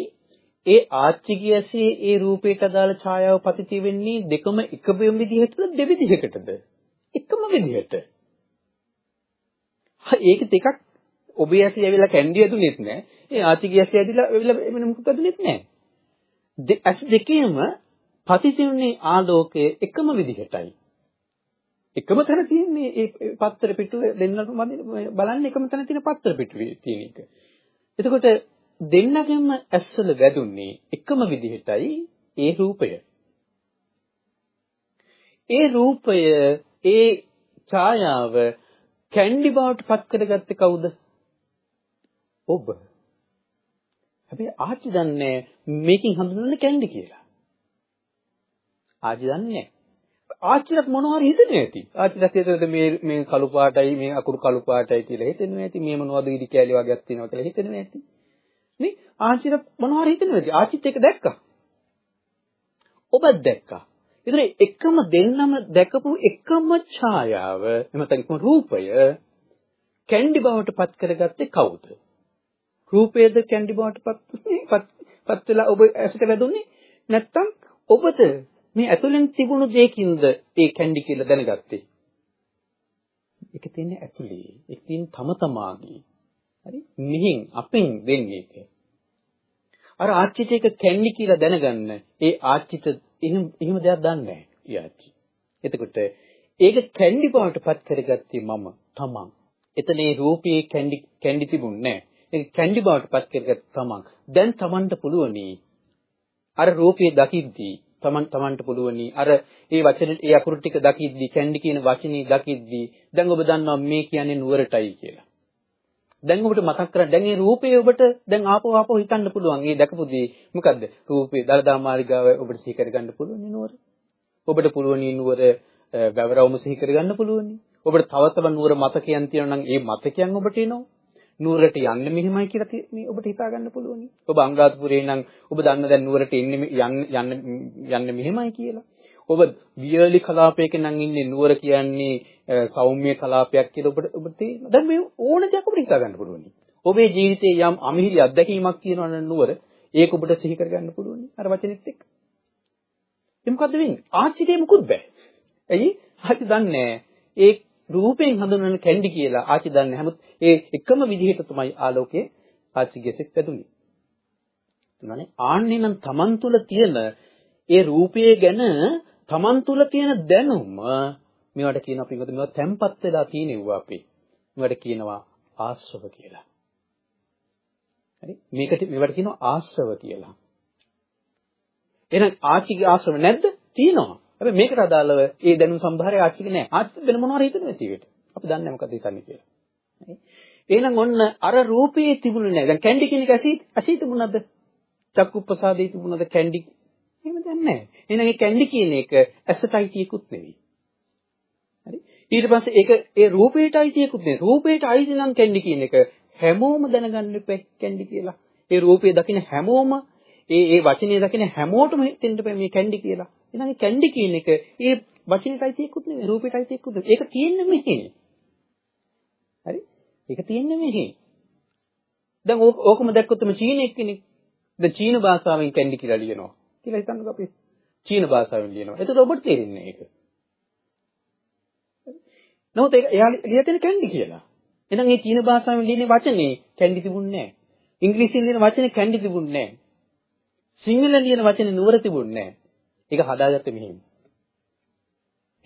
ඒ ආච්චිගේ ඇසේ ඒ රූපයට අදාළ ඡායාව පතිති වෙන්නේ දෙකම එකම විදිහටද දෙවිදිහකටද? එකම විදිහට. ඒක දෙකක් ඔබේ ඇසේ ඇවිල්ලා කැන්ඩි ඇදුනෙත් නෑ. ඒ ආච්චිගේ ඇසේ ඇදිලා ඇවිල්ලා වෙන මොකක්ද ඇදුනෙත් නෑ. ඇස් දෙකේම පතිතින්නේ ආලෝකය එකම විදිහටයි. එකම තැන තියෙන්නේ ඒ පත්තර පිටුව දෙන්නට බලන්න එකම තැන තියෙන පත්තර පිටුවේ තියෙන එක. එතකොට දෙන්නගෙම ඇස්වල වැදුන්නේ එකම විදිහටයි ඒ රූපය. ඒ රූපය ඒ ඡායාව කැන්ඩි බවට පත් කරගත්තේ කවුද? ඔබ. හැබැයි ආච්චි දන්නේ මේකෙන් හඳුනන්නේ කැන්ඩි කියලා. ආච්චි දන්නේ ආච්චිලත් මොනවා හරි හිතෙන්නේ ඇති. ආච්චිලත් හිතේද මේ මේ කළු පාටයි මේ අකුරු කළු පාටයි කියලා හිතෙන්නේ ඇති. මේ මොනවද ඉදි කැලි වගේක් තියෙනවා කියලා හිතෙන්නේ ඇති. නේ ආච්චිලත් මොනවා හරි හිතෙන්නේ ඇති. ආච්චිත් ඒක දැක්කා. ඔබත් දැක්කා. ඒතර එකම දෙන්නම දැකපු එකම ඡායාව එහෙම නැත්නම් රූපය කැන්ඩි බවට පත් කරගත්තේ කවුද? රූපයේද කැන්ඩි බවට පත් පත් වෙලා ඔබ ඇසට වැදුනේ නැත්නම් ඔබද මේ ඇතුලෙන් තිබුණු දෙයකින්ද ඒ කැන්ඩි කියලා දැනගත්තේ. ඒක තියෙන්නේ ඇතුලේ. ඒක තියෙන තම තමාගේ. හරි? මිහින් අපෙන් වෙන්නේ ඒක. අර ආච්චිට ඒක කැන්ඩි කියලා දැනගන්න ඒ ආච්චිට එහෙම එහෙම දෙයක් දන්නේ නැහැ. යාච්චි. එතකොට ඒක කැන්ඩි බවට පත් කරගත්තේ මම තමන්. එතන ඒ රූපයේ කැන්ඩි කැන්ඩි තිබුණේ නැහැ. ඒක කැන්ඩි බවට පත් කරගත්ත තමන්. දැන් තමන්ට පුළුවනි අර රූපයේ දකිද්දී තමන් තමන්ට පුළුවනි අර ඒ වචන ඒ අකුරු ටික දකිද්දී කැන්ඩි කියන වචනේ දකිද්දී දැන් ඔබ දන්නවා මේ කියන්නේ නුවරටයි කියලා. දැන් ඔබට මතක් කරගන්න දැන් මේ රූපේ ඔබට දැන් ආපහු ආපහු හිතන්න පුළුවන්. මේ දැකපු දේ මොකද්ද? රූපේ දලදා මාලිගාව ඔබට සිහි කරගන්න පුළුවන් නුවර. ඔබට පුළුවන් නුවර වැවරවම සිහි කරගන්න පුළුවන්. ඔබට තව තව නුවර මතකයන් තියෙනවා නම් ඒ මතකයන් ඔබට එනවා. නුවරට යන්න මෙහිමයි කියලා මේ ඔබට හිතා ගන්න පුළුවන්. ඔබ අංගාතුපුරේ නම් ඔබ දන්න දැන් නුවරට එන්නේ යන්න යන්න යන්න මෙහිමයි කියලා. ඔබ වියලි කලාපයක නම් ඉන්නේ නුවර කියන්නේ සෞම්‍ය කලාපයක් කියලා ඔබට ඔබට තේරෙනවා. දැන් මේ ඕන දෙයක් ඔබට හිතා ගන්න පුළුවන්. ඔබේ ජීවිතයේ යම් අමිහිරි අත්දැකීමක් තියෙනවා නම් නුවර ඒක ඔබට සිහි කරගන්න පුළුවන්. අර වචනෙත් එක්ක. ඒ මොකද්ද වෙන්නේ? ආච්චිගේ මුකුත් බෑ. ඇයි? ආච්චි දන්නේ ඒ රූපයෙන් හඳුන්වන කැන්ඩි කියලා ආච්චි දන්නේ හැමුත් ඒ එකම විදිහට තමයි ආලෝකයේ ආච්චිගේ සිත් පැදුනේ. තුනනේ ආන්නේ නම් Taman තුල තියෙන ඒ රූපයේ ගැන Taman තුල තියෙන දැනුම මේවට කියන අපි මොකද මේවා තැම්පත් වෙලා තියෙනවා අපි. මේවට කියනවා ආශ්‍රව කියලා. හරි මේකට මේවට කියනවා ආශ්‍රව කියලා. එහෙනම් ආචිගේ ආශ්‍රව නැද්ද? තියෙනවා. හැබැයි මේකට අදාළව ඒ දැනුම් සම්භාරය ආච්චිගේ නෑ. ආච්චි වෙන මොනවාරි හිතනවා ඒකට. අපි දන්නේ මොකද හිතන්නේ කියලා. එහෙනම් ඔන්න අර රූපේ තිබුණේ නෑ. දැන් කැන්ඩි කියන එක ඇසී ඇසී තිබුණාද? චක්කුප්පසාදේ තිබුණාද කැන්ඩි? එහෙම දැන් නෑ. එහෙනම් ඒ කැන්ඩි කියන එක ඇසට අයිතියකුත් නෙවෙයි. හරි? ඊට පස්සේ ඒක ඒ රූපේට අයිතියකුත් නෙවෙයි. රූපේට අයිති නම් කැන්ඩි කියන එක හැමෝම දැනගන්න එපා කැන්ඩි කියලා. ඒ රූපේ දකින්න හැමෝම ඒ ඒ වචනේ දකින හැමෝටම හිතෙන්න බෑ මේ කැන්ඩි කියලා. එහෙනම් ඒ කැන්ඩි කියන එක ඒ වචනේටයි තියෙකුත් නෙවෙයි රූපෙටයි තියෙකුත් නෙවෙයි. ඒක තියෙන්නේ මෙහි. හරි? ඒක තියෙන්නේ මෙහි. දැන් ඕකම දැක්කොත් මේ චීන එක්කෙනෙක් දැන් චීන භාෂාවෙන් කැන්ඩි කියලා ලියනවා. කියලා හිතන්නකෝ අපි. චීන භාෂාවෙන් ලියනවා. එතකොට ඔබට තේරෙන්නේ ඒක. නමුත් ඒක එයා ලියතේ කැන්ඩි කියලා. එහෙනම් මේ චීන භාෂාවෙන් ලියන වචනේ කැන්ඩි තිබුණේ නැහැ. ඉංග්‍රීසියෙන් ලියන වචනේ කැන්ඩි තිබුණේ නැහැ. සිංහලෙන් ලියන වචනේ නුවර තිබුණේ නැහැ. ඒක හදාගත්තේ මෙහෙම.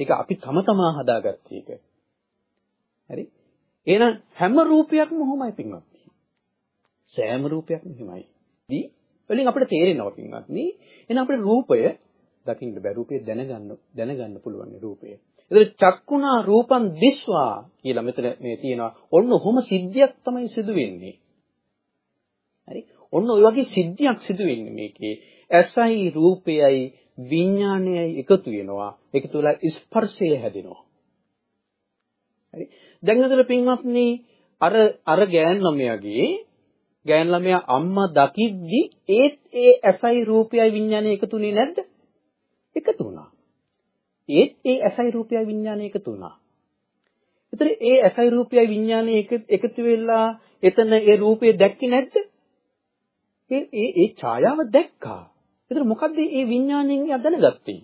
ඒක අපි තම තමා හදාගත්තේ ඒක. හරි? එහෙනම් හැම රූපයක්ම කොහොමයි පින්වත්නි? සෑම රූපයක්ම මෙහෙමයි. දී වලින් අපිට තේරෙනවා පින්වත්නි. එහෙනම් අපේ රූපය දකින්න බෑ. රූපය දැනගන්න දැනගන්න පුළුවන් රූපය. ඒතර චක්කුණා රූපං දිස්වා කියලා මෙතන මේ තියෙනවා. ඔන්න ඔහොම සිද්ධියක් තමයි සිදු වෙන්නේ. හරි? ඔන්න ඔය වගේ සිද්ධියක් සිදු වෙන්නේ මේකේ. ඇසයි රූපයයි විඥානයයි එකතු වෙනවා. එකතු වෙලා ස්පර්ශය හැදෙනවා. හරි. දැන් අතල පින්වත්නි අර අර ගෑන් ළමයාගේ ගෑන් ළමයා අම්මා දකිද්දි ඒත් ඒ ඇසයි රූපයයි විඥානය එකතුනේ නැද්ද? එකතු වුණා. ඒත් ඒ ඇසයි රූපයයි විඥානය එකතු වුණා. ඒතර ඒ ඇසයි රූපයයි විඥානය එකතු වෙලා එතන ඒ රූපය දැක්කේ නැද්ද? ඒ ඒ ඒ ඡායාව දැක්කා. ඒතර මොකද්ද මේ විඥාණයෙන් දැනගත්තේ?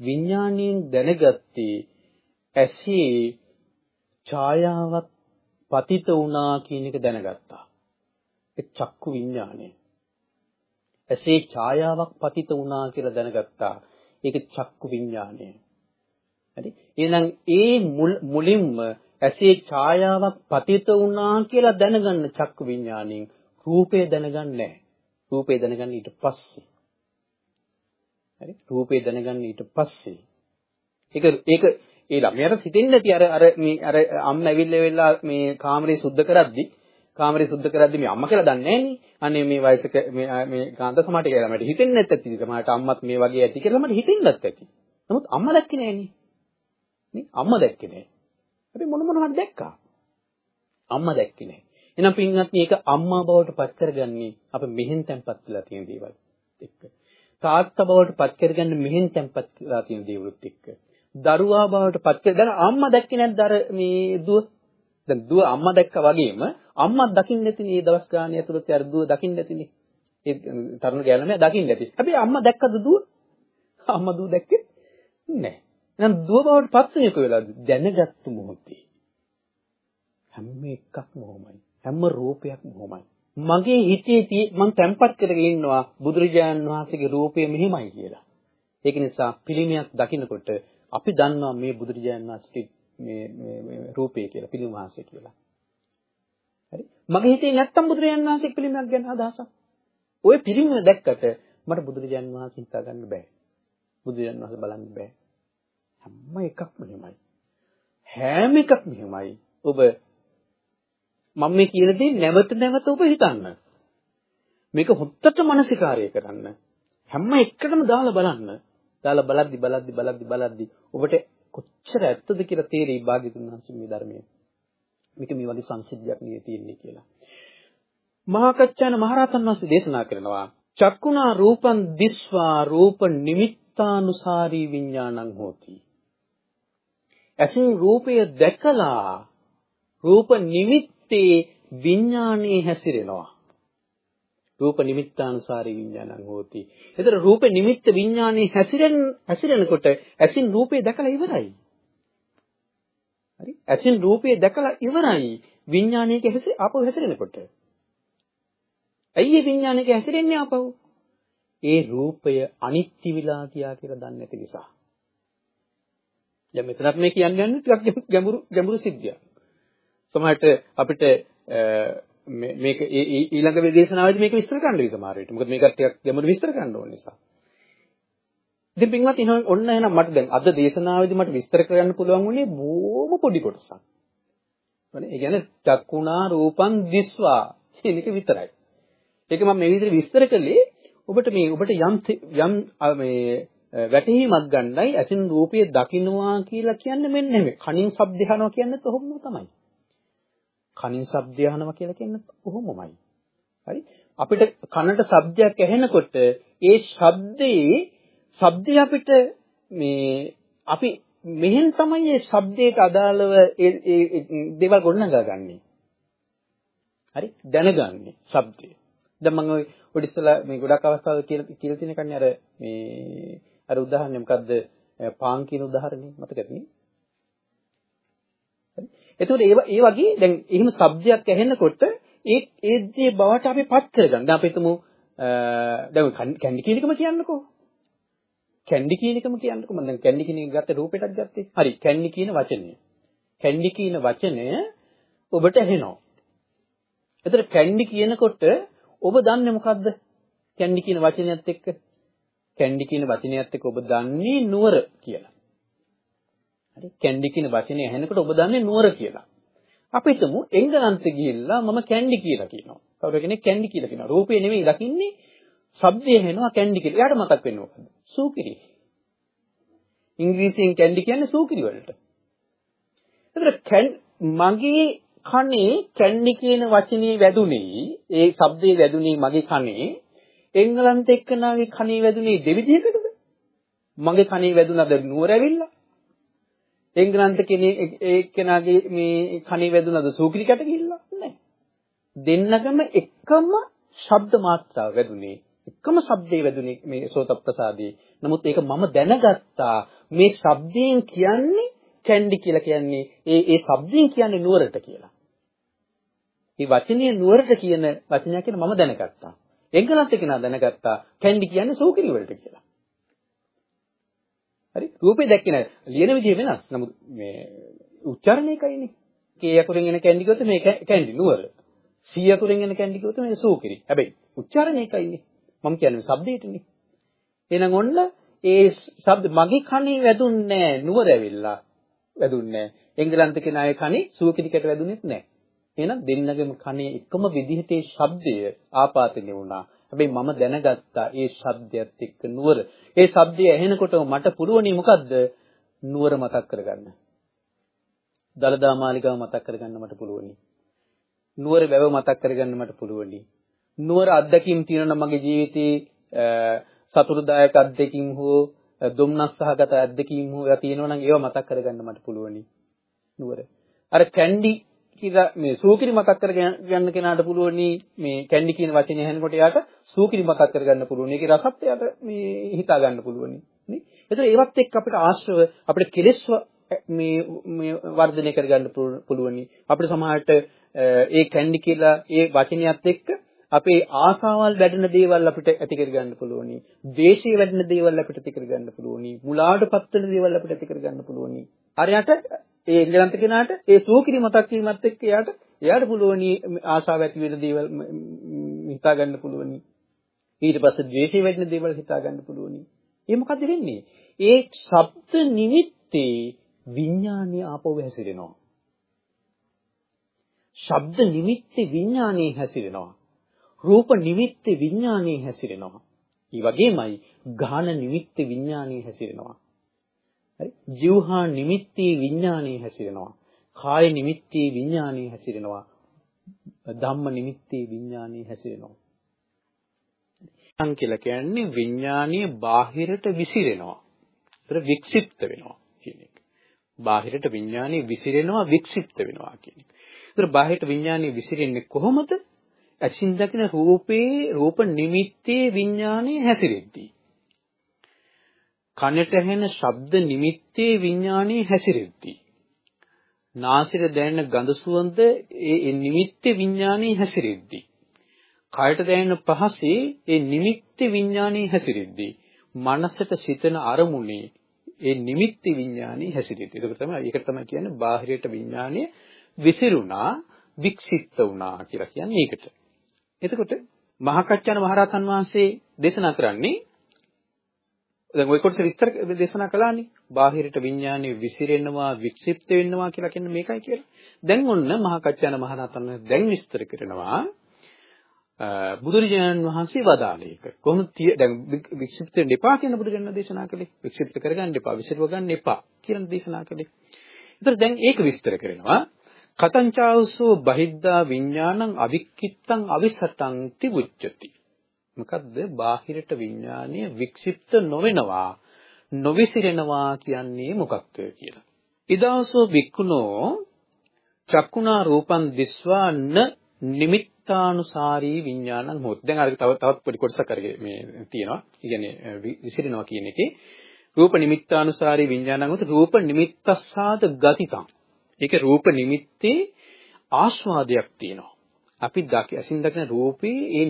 විඥාණයෙන් දැනගත්තේ ඇසේ ඡායාවක් පතිත වුණා කියන එක දැනගත්තා. ඒ චක්කු විඥාණය. ඇසේ ඡායාවක් පතිත වුණා කියලා දැනගත්තා. ඒක චක්කු විඥාණය. හරි. එහෙනම් ඒ මුලින්ම ඇසේ ඡායාවක් පතිත වුණා කියලා දැනගන්න චක්කු විඥාණයෙන් රූපය දැනගන්නේ නැහැ. රූපය දැනගන්න ඊට පස්සේ. හරි. රූපය දැනගන්න ඊට පස්සේ. ඒක ඒක ඒ ළමයාට හිතෙන්නේ නැති අර අර මේ අර අම්ම ඇවිල්ලා වෙලා මේ කාමරේ සුද්ධ කරද්දි කාමරේ සුද්ධ කරද්දි මේ අම්මා කියලා දන්නේ නැහනේ. අනේ මේ වයසක මේ මේ කාන්ත සමාට කියලා මට හිතෙන්නේ නැත්තේ ඉතින් සමහරට අම්මත් මේ වගේ ඇති කියලා මට හිතෙන්නත් ඇති. නමුත් අම්මා දැක්කේ නෑනේ. නේ අම්මා දැක්කේ නෑ. අපි මොන මොන හරි දැක්කා. අම්මා දැක්කේ නෑ. එහෙනම් පින්වත්නි ඒක අම්මා බවට පත් කරගන්නේ අප මෙහෙන් තැම්පත් වෙලා තියෙන දේවල් එක්ක. තාත්තා බවට පත් කරගන්න මෙහෙන් තැම්පත් වෙලා තියෙන දේවලුත් එක්ක. දරුවා බවට පත් කර දැන් අම්මා දැක්කේ නැද්ද අර මේ දුව? දැන් දුව අම්මා දැක්කා වගේම අම්මා දකින්න නැතිනේ මේ දවස් ගානේ ඇතුළත අර දුව දකින්න නැතිනේ. ඒ තරුණ ගෑනම දකින්න නැති. හැබැයි අම්මා දැක්කද දුව? අම්මා දුව දැක්කේ නැහැ. එහෙනම් දුව බවට පත් වෙනක වෙලාද දැනගත්තු මොහොතේ හැම එකක්ම කොහොමයි. හැම රූපයක්ම කොහොමයි. මගේ හිතේ මම තැම්පත් කරගෙන ඉන්නවා බුදුරජාණන් වහන්සේගේ රූපය මෙහිමයි කියලා. ඒක නිසා පිළිමයක් දකිනකොට අපි දන්නවා මේ බුදුරජාණන් වහන්සේගේ මේ මේ රූපය කියලා පිළිම වහන්සේ කියලා. හරි. මගේ හිතේ නැත්තම් බුදුරජාණන් වහන්සේගේ පිළිමයක් ගැන අදහසක්. ওই පිළිම දැක්කට මට බුදුරජාණන් වහන්සේ හිතා ගන්න බෑ. බුදුරජාණන් වහන්සේ බලන්න බෑ. හැම එකක්ම මෙහෙමයි. හැම එකක්ම මෙහෙමයි. ඔබ මම මේ කියන දේ නැවත නැවත ඔබ හිතන්න. මේක හොත්තට මානසිකාරය කරන්න. හැම එකටම දාලා බලන්න. දාලා බලද්දි බලද්දි බලද්දි බලද්දි ඔබට කොච්චර ඇත්තද කියලා තේරෙයි භාග්‍යතුන් වහන්සේ මේ ධර්මයේ. මේක මේ වගේ සංසිද්ධියක් නෙවෙයි තියෙන්නේ කියලා. මහා කච්චාන මහරහතන් වහන්සේ දේශනා කරනවා චක්කුණා රූපං දිස්වා රූප නිමිත්තානුසාරී විඥානං හෝති. ඇසින් රූපය දැකලා රූප නිමිත් නිමිත්තේ විඥානේ හැසිරෙනවා. රූප නිමිත්තානුසාරී විඥානං හෝති. ඒතර රූප නිමිත්ත විඥානේ හැසිරෙන හැසිරෙනකොට ඇසින් රූපේ දැකලා ඉවරයි. හරි? ඇසින් රූපේ දැකලා ඉවරයි. විඥානයක හැසිර ආපහු හැසිරෙනකොට. ඇයි මේ විඥානයක හැසිරෙන්නේ ආපහු? ඒ රූපය අනිත්‍ය විලා කියා කියලා දන්නේ නැති නිසා. දැන් මෙතනත් මේ කියන්නේ ටිකක් ගැඹුරු ගැඹුරු සිද්ධියක්. සමහරට අපිට මේක ඊළඟ දේශනාවේදී මේක විස්තර කරන්න වෙයි සමහර විට. මොකද මේකත් ටිකක් ගැඹුරු විස්තර කරන්න ඕන නිසා. ඉතින් පින්වත් ඉන්න ඔන්න එහෙනම් මට දැන් අද දේශනාවේදී මට විස්තර කරන්න පුළුවන් වුණේ බොහොම පොඩි කොටසක්. හරි? ඒ කියන්නේ චක්කුණා රූපං දිස්වා කියන එක විතරයි. ඒක මම මේ විදිහට විස්තර කළේ ඔබට මේ ඔබට යම් යම් මේ වැටහීමක් ගන්නයි ඇසින් රූපය දකින්නවා කියලා කියන්නේ මෙන්න මේ. කනින් ශබ්ද අහනවා කියන්නේත් ඔහොම තමයි. කනින් ශබ්දය අහනවා කියලා කියන්නේ කොහොමමයි. හරි? අපිට කනට ශබ්දයක් ඇහෙනකොට ඒ ශබ්දේ ශබ්දය අපිට මේ අපි මෙහෙන් තමයි මේ ශබ්දයට අදාළව ඒ දේවල් ගොඩනගාගන්නේ. හරි? දැනගන්නේ ශබ්දය. දැන් මම ඔය ඔය ඉස්සලා මේ ගොඩක් අවස්ථාවල කියලා කියලා තියෙන කන්නේ අර මේ අර උදාහරණය මොකද්ද? පාන් කියන උදාහරණේ මතකද නේ? එතකොට ඒ ඒ වගේ දැන් එහෙම શબ્දයක් ඇහෙනකොට ඒ ඒ දේ බවට අපි පත් කරගන්න. දැන් අපි හිතමු දැන් කැන්ඩි කියන එකම කියන්නකෝ. කැන්ඩි කියන එකම කියන්නකෝ. මම දැන් කැන්ඩි කියන එක ගත්ත රූපෙටත් ගත්තේ. හරි කැන්ඩි කියන වචනය. කැන්ඩි කියන වචනය ඔබට ඇහෙනවා. එතකොට කැන්ඩි කියනකොට ඔබ දන්නේ මොකද්ද? කැන්ඩි කියන වචනයත් එක්ක කැන්ඩි කියන වචනයත් එක්ක ඔබ දන්නේ නුවර කියලා. හරි කැන්ඩි කියන වචනේ ඇහෙනකොට ඔබ දන්නේ නුවර කියලා. අපි හිතමු එංගලන්තෙ ගිහිල්ලා මම කැන්ඩි කියලා කියනවා. කවුරු කෙනෙක් කැන්ඩි කියලා කියනවා. රූපේ නෙමෙයි දකින්නේ ශබ්දය ඇහෙනවා කැන්ඩි කියලා. එයාට මතක් වෙන්නේ මොකද්ද? සූකිරි. ඉංග්‍රීසියෙන් කැන්ඩි කියන්නේ සූකිරි වලට. එතකොට මගේ කනේ කැන්ඩි කියන වචනේ වැදුනේ ඒ ශබ්දේ වැදුනේ මගේ කනේ එංගලන්ත එක්කනාගේ කනේ වැදුනේ දෙවිදිහකටද? මගේ කනේ වැදුනද නුවර ඇවිල්ලා? එංගලන්ත කෙනෙක් එක්කෙනාගේ මේ කණේ වැදුනද සූකිලි කැට ගිහිල්ලා නැහැ. දෙන්නගම එකම ශබ්ද මාත්‍රාව වැදුනේ එකම ශබ්දේ වැදුනේ මේ සෝත ප්‍රසාදී. නමුත් ඒක මම දැනගත්තා මේ ශබ්දයෙන් කියන්නේ කැන්ඩි කියලා කියන්නේ ඒ ඒ ශබ්දයෙන් කියන්නේ නුවරට කියලා. මේ වචනේ නුවරට කියන වචනය කියන මම දැනගත්තා. එංගලන්ත කෙනා දැනගත්තා කැන්ඩි කියන්නේ සූකිරි වලට කියලා. හරි? රූපේ දැක්කේ නැහැ ලියන විදිහ වෙනස්. නමුත් මේ උච්චාරණය එකයිනේ කේ අකුරෙන් එන කැන්ඩි කිව්වොත් මේක කැන්ඩි නුවර. සී අකුරෙන් එන කැන්ඩි කිව්වොත් මේ සූකිරි හැබැයි උච්චාරණය එකයිනේ මම කියන්නේ શબ્දේටනේ එහෙනම් ඔන්න ඒ શબ્ද මගේ කනේ වැදුන්නේ නැහැ නුවර ඇවිල්ලා වැදුන්නේ නැහැ එංගලන්ත කෙනාගේ කනේ සූකිරිකට වැදුනේත් නැහැ එහෙනම් දෙන්නගේම කනේ එකම විදිහට ඒ ශබ්දය ආපాతනේ වුණා හැබැයි මම දැනගත්තා ඒ ශබ්දයත් එක්ක නුවර. ඒ ශබ්දය ඇහෙනකොට මට පුළුවනි මොකද්ද? නුවර මතක් කරගන්න. දලදා මාලිගාව මතක් කරගන්න මට පුළුවනි. නුවර වැව මතක් කරගන්න මට පුළුවනි. නුවර අත්දැකීම් තියෙනවා මගේ ජීවිතේ සතුටුදායක අත්දැකීම් හෝ දුම්නස් සහගත අත්දැකීම් හෝ ඒවා තියෙනවා නම් ඒවා මතක් කරගන්න මට පුළුවනි. නුවර. අර කැන්ඩි කියලා මේ සූකිරි මතක් කරගන්න කෙනාට පුළුවනි මේ කැන්ඩි කියන වචනේ ඇහෙනකොට යාට සූකිරි මතක් කරගන්න පුළුවනි. ඒකේ රසත් යාට මේ හිතා ගන්න පුළුවනි. නේ? ඒතර ඒවත් එක්ක අපිට ආශ්‍රව අපිට කෙලෙස් මේ මේ වර්ධනය කරගන්න පුළුවනි. අපිට සමහරට ඒ කැන්ඩි කියලා ඒ වචනයත් එක්ක අපේ ආසාවල් වැඩෙන දේවල් අපිට ඇති කරගන්න පුළුවනි. ද්වේෂය වැඩෙන දේවල් අපිට ඇති කරගන්න පුළුවනි. මුලාවටපත් වෙන දේවල් අපිට ඇති කරගන්න පුළුවනි. අරයට ඒ ඉංග්‍රීසි කෙනාට ඒ සූකිරි මතක් වීමත් එක්ක එයාට එයාට පුළුවනි ආසාව ඇති වෙන දේවල් හිතා ගන්න පුළුවනි. ඊට පස්සේ ද්වේෂය වැඩෙන දේවල් හිතා ගන්න පුළුවනි. ඒ මොකද්ද වෙන්නේ? ඒ ශබ්ද නිමිත්තේ විඥානීය ආපෝව හැසිරෙනවා. ශබ්ද නිමිත්තේ විඥානීය හැසිරෙනවා. රූප නිමිත්තේ විඥානීය හැසිරෙනවා. ඒ වගේමයි ගාන නිමිත්තේ විඥානීය හැසිරෙනවා. හරි? જીවහා නිමිත්තේ විඥානීය හැසිරෙනවා. කාය නිමිත්තේ විඥානීය හැසිරෙනවා. ධම්ම නිමිත්තේ විඥානීය හැසිරෙනවා. සං කියලා කියන්නේ විඥානීය බාහිරට විසිරෙනවා. ඒතර වික්ෂිප්ත වෙනවා කියන එක. බාහිරට විඥානීය විසිරෙනවා වික්ෂිප්ත වෙනවා කියන එක. ඒතර බාහිරට විඥානීය විසිරෙන්නේ කොහොමද? ඇසින් දකින රූපේ රූප නිමිත්තේ විඥානය හැසිරෙද්දී කනට ඇහෙන ශබ්ද නිමිත්තේ විඥානය හැසිරෙද්දී නාසයට දැනෙන ගඳ සුවඳ ඒ නිමිත්තේ විඥානය හැසිරෙද්දී කයට දැනෙන පහසේ ඒ නිමිත්තේ විඥානය හැසිරෙද්දී මනසට සිතන අරමුණේ ඒ නිමිත්ති විඥානය හැසිරෙද්දී. ඒක තමයි ඒක තමයි කියන්නේ බාහිරයට විඥානය විසිරුණා වික්ෂිප්ත වුණා කියලා කියන්නේ ඒකට. එතකොට මහකච්චාන මහරහතන් වහන්සේ දේශනා කරන්නේ දැන් ওই කොටස විස්තර දේශනා කළානේ. බාහිරට විඥානේ විසිරෙනවා, වික්ෂිප්ත වෙනවා කියලා කියන්නේ මේකයි කියලා. දැන් ඔන්න මහකච්චාන මහරහතන් දැන් විස්තර කරනවා බුදුරජාණන් වහන්සේ වදාළ එක. කොහොමද දැන් වික්ෂිප්ත වෙන්න එපා කියන බුදුරජාණන් දේශනා කළේ. වික්ෂිප්ත කරගන්න එපා, විසිරව ගන්න එපා කියන දේශනා කළේ. ඒතර දැන් ඒක විස්තර කරනවා. කතංචාවසෝ බහිද්ධා විඥානං අවික්කිත්තං අවිසටං තිබුච්චති මොකද්ද? බාහිරට විඥානය වික්ෂිප්ත නොවෙනවා. නොවිසිරෙනවා කියන්නේ මොකක්ද කියලා. ඉදාසෝ බික්කුණෝ චක්කුණා රූපං දිස්වා න නිමිත්තානුසාරී විඥානං හොත්. දැන් අර තව තවත් පොඩි කොටසක් අරගෙන මේ තියෙනවා. ඒ කියන්නේ විසිරෙනවා කියන එකේ. රූප නිමිත්තානුසාරී විඥානං උත් රූප නිමිත්තස්සාද ගතිතං ඒකේ රූප නිමිත්තේ ආස්වාදයක් තියෙනවා. අපි දකි අසින් දකින රූපේ ඒ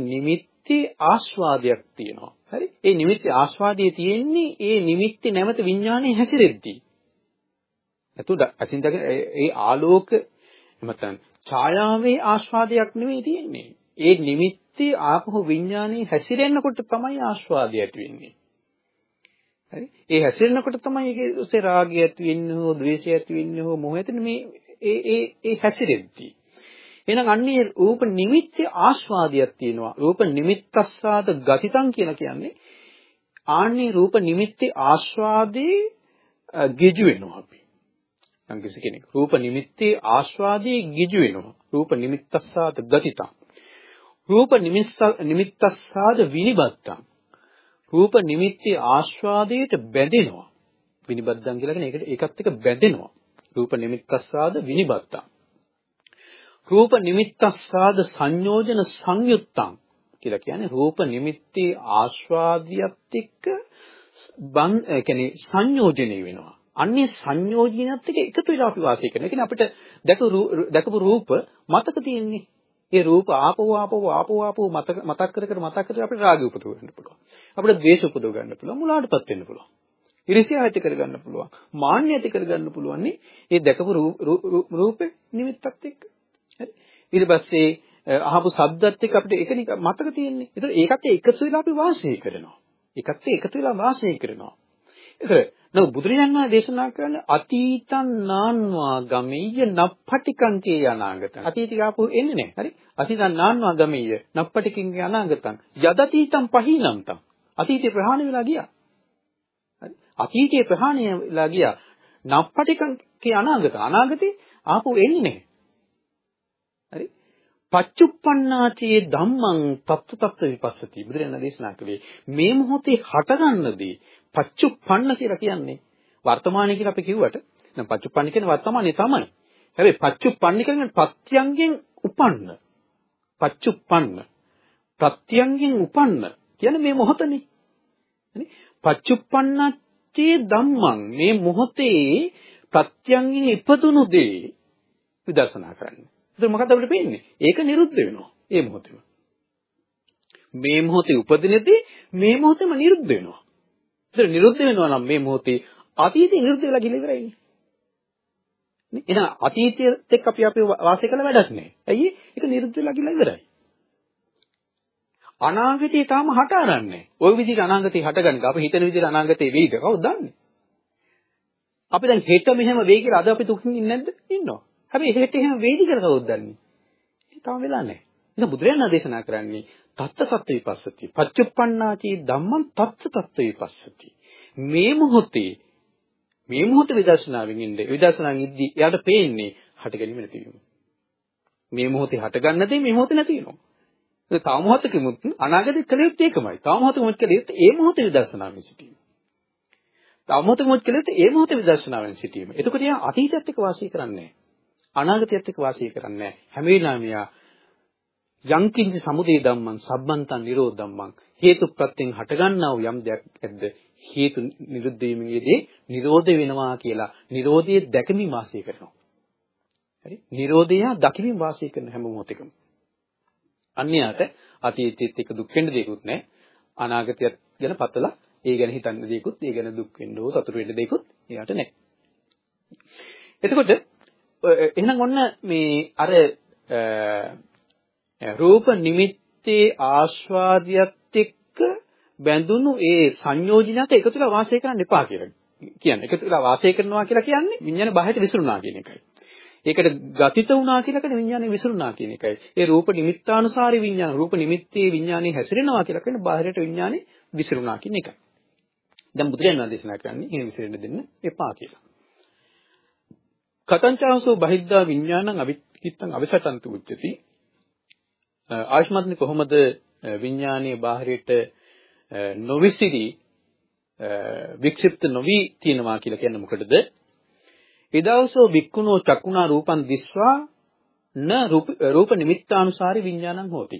නිමිත්තේ ආස්වාදයක් තියෙනවා. හරි? ඒ නිමිත්තේ ආස්වාදයේ තියෙන්නේ ඒ නිමිත්තේ නැවත විඥානයේ හැසිරෙද්දී. එතකොට අසින් දකින ඒ ආලෝක නැත්නම් ඡායාවේ ආස්වාදයක් නෙවෙයි තියෙන්නේ. ඒ නිමිත්තේ ආපහු විඥානයේ හැසිරෙන්නකොට තමයි ආස්වාදය ඇති වෙන්නේ. හරි ඒ හැසිරෙනකොට තමයි ඒකේ ඔසේ රාගය ඇති වෙන්නේ හෝ ද්වේෂය ඇති වෙන්නේ හෝ මොහය ඇති මේ ඒ ඒ ඒ හැසිරෙද්දී එහෙනම් අන්නේ රූප නිමිත්‍ය ආස්වාදයක් තියෙනවා රූප නිමිත්තස්සාද ගතිතං කියලා කියන්නේ ආන්නේ රූප නිමිත්‍ය ආස්වාදේ ගිජු වෙනවා අපි නම් කිසි කෙනෙක් රූප නිමිත්තේ ආස්වාදේ ගිජු වෙනවා රූප නිමිත්තස්සාද ගතිතං රූප නිමිත්තස්සාද විනිබත්තං රූප නිමිති ආස්වාදයට බැඳෙනවා. විනිබද්දන් කියලා කියන එකට ඒකත් එක්ක බැඳෙනවා. රූප නිමිත්තස්සාද විනිබද්දා. රූප නිමිත්තස්සාද සංයෝජන සංයුත්තං කියලා කියන්නේ රූප නිමිත්තේ ආස්වාදියත් එක්ක බන් කියන්නේ සංයෝජනය වෙනවා. අන්නේ සංයෝජනයත් එක්ක එකතු වෙලා අපි වාසය කරනවා. ඒ කියන්නේ අපිට දැකපු රූප මතක තියෙන්නේ. ඒ රූප ආපෝ ආපෝ ආපෝ ආපෝ මතක මතක් කර කර මතක් කර අපිට රාගය උපදව ගන්න පුළුවන්. අපිට ද්වේෂ උපදව ගන්න පුළුවන්. මුලාටපත් වෙන්න පුළුවන්. ඉරිසියාව ඇති කර ගන්න පුළුවන්. මාන්නය ඇති කර ගන්න පුළුවන් නේ. ඒ දැකපු රූපේ නිමිත්තත් එක්ක. හරි. ඊට පස්සේ අහපු ශබ්දත් එක්ක අපිට ඒක මතක තියෙන්නේ. ඒතර ඒකත් එකතු වෙලා අපි වාසය කරනවා. ඒකත් එකතු වෙලා වාසය කරනවා. ඒතර නෝ බුදුරජාණන් වහන්සේ දේශනා කරන අතීතං නාන්වා ගමෙය්‍ය නප්පටිකං කිය අනාගතං. අතීතික ආපහු එන්නේ නැහැ. හරි? අතීතං නාන්වා ගමෙය්‍ය නප්පටිකින් කිය අනාගතං. යදතීතං පහීනම්තං. අතීතේ ප්‍රහාණය වෙලා ගියා. හරි? අතීතේ ප්‍රහාණය වෙලා ගියා. නප්පටිකං කිය අනාගතං. අනාගතේ ආපහු එන්නේ නැහැ. හරි? පච්චුප්පන්නාචේ ධම්මං තත්ත තත්ත විපස්සති බුදුරජාණන් දේශනා කළේ මේ මොහොතේ හටගන්නදී පච්චුප්පන්න කියලා කියන්නේ වර්තමානයේ කියලා අපි කිව්වට දැන් පච්චුප්පන්න කියන්නේ වර්තමානයේ තමයි. හැබැයි පච්චුප්පන්න කියන්නේ ප්‍රත්‍යංගෙන් උපන්න. පච්චුප්පන්න. ප්‍රත්‍යංගෙන් උපන්න කියන්නේ මේ මොහොතනේ. නේ? පච්චුප්පන්නත්තේ ධම්මං මේ මොහොතේ ප්‍රත්‍යංගෙන් ඉපදුණු දේ විදර්ශනා කරන්න. ඒක මොකද අපිට පේන්නේ? ඒක නිරුද්ධ වෙනවා. ඒ මොහොතේම. මේ මොහොතේ උපදිනදී මේ මොහොතේම නිරුද්ධ වෙනවා. ඒතර නිරුද්ධ වෙනවා නම් මේ මොහොතේ අතීතේ නිරුද්ධ වෙලා ගිහලා ඉවරයි. නේ? එහෙනම් අතීතයේත් එක්ක අපි අපි වාසය කළ වැඩක් නැහැ. ඇයි? ඒක නිරුද්ධ වෙලා ගිහලා ඉවරයි. අනාගතේ තාම හට අරන්නේ. ওই විදිහට අනාගතේ හටගන්නේ. අපි හිතන විදිහට අනාගතේ වෙයිද? කවුද දන්නේ? අපි දැන් හෙට මෙහෙම වෙයි කියලා අද අපි දුකින් ඉන්නේ නැද්ද? ඉන්නවා. හැබැයි හෙට එහෙම වෙයිද කියලා කවුද දන්නේ? ඒක තාම වෙලා නැහැ. එහෙනම් බුදුරජාණන් දේශනා කරන්නේ තත්ත සත්‍ය විපස්සති. පච්චුප්පන්නාචී ධම්මං තත්ත තත්ත විපස්සති. මේ මොහොතේ මේ මොහොත විදර්ශනාවෙන් ඉන්නේ. විදර්ශනාවෙන් ඉද්දි එයාට පේන්නේ හට ගැනීම නැතිවීම. මේ මොහොතේ හට ගන්න දේ මේ මොහොතේ නැති වෙනවා. ඒ තව මොහොතකෙමුත් අනාගතේ කලියුත් ඒකමයි. තව මොහොතකෙමුත් කලියුත් ඒ මොහොතේ විදර්ශනාවෙන් සිටීම. තව මොහොතකෙමුත් කලියුත් ඒ මොහොතේ විදර්ශනාවෙන් සිටීම. එතකොට එයා අතීතයත් එක්ක වාසය කරන්නේ නැහැ. අනාගතයත් එක්ක වාසය කරන්නේ නැහැ. හැම වෙලාවෙම යා යංකින්ච සමුදය ධම්මං සබ්බන්තං නිරෝධ ධම්මං හේතු ප්‍රත්‍යයෙන් හටගන්නා වූ යම් දෙයක් ඇද්ද හේතු නිරුද්ධ වීමේදී නිරෝධ වෙනවා කියලා නිරෝධයේ දැකමින් වාසය කරනවා. හරි? නිරෝධය දකිමින් වාසය කරන හැම මොහොතකම. අන්‍යයට අතීතයේත් එක දුක් වෙන්න දෙයක්වත් නැහැ. අනාගතයත් ගැන පතලා ඒ ගැන හිතන්න දෙයක්වත් ඒ ගැන දුක් වෙන්න හෝ සතුට වෙන්න දෙයක්වත් එයාට නැහැ. එතකොට එහෙනම් ඔන්න මේ අර රූප නිමිත්තේ ආස්වාදියත් එක්ක බැඳුණු ඒ සංයෝජනයට එකතු වෙලා වාසය කරන්න එපා කියලා කියන්නේ. එකතු වෙලා වාසය කරනවා කියලා කියන්නේ විඤ්ඤාණ බාහිරට විසිරුණා කියන එකයි. ඒකට ගතිත වුණා කියලා කියන්නේ විඤ්ඤාණය විසිරුණා කියන එකයි. ඒ රූප නිමිත්තානුසාරී විඤ්ඤාණ රූප නිමිත්තේ විඤ්ඤාණය හැසිරෙනවා කියලා කියන්නේ බාහිරට විඤ්ඤාණය විසිරුණා කියන එකයි. දැන් බුදුරජාණන් වහන්සේ දේශනා කරන්නේ එහෙම විසිරෙන්න දෙන්න එපා කියලා. කතංචාසෝ බහිද්ධා විඥානං අවික්කිත්තං අවිසටන්තු උච්චති ආයෂ්මත්නි කොහොමද විඥානීය බාහිරයට නොවිසිරි වික්ෂිප්ත නොවි තියනවා කියලා කියන්නේ මොකටද? එදවසෝ වික්කුණෝ චක්කුණා රූපං දිස්වා න රූප නිමිත්තානුසාරි විඥානං හෝති.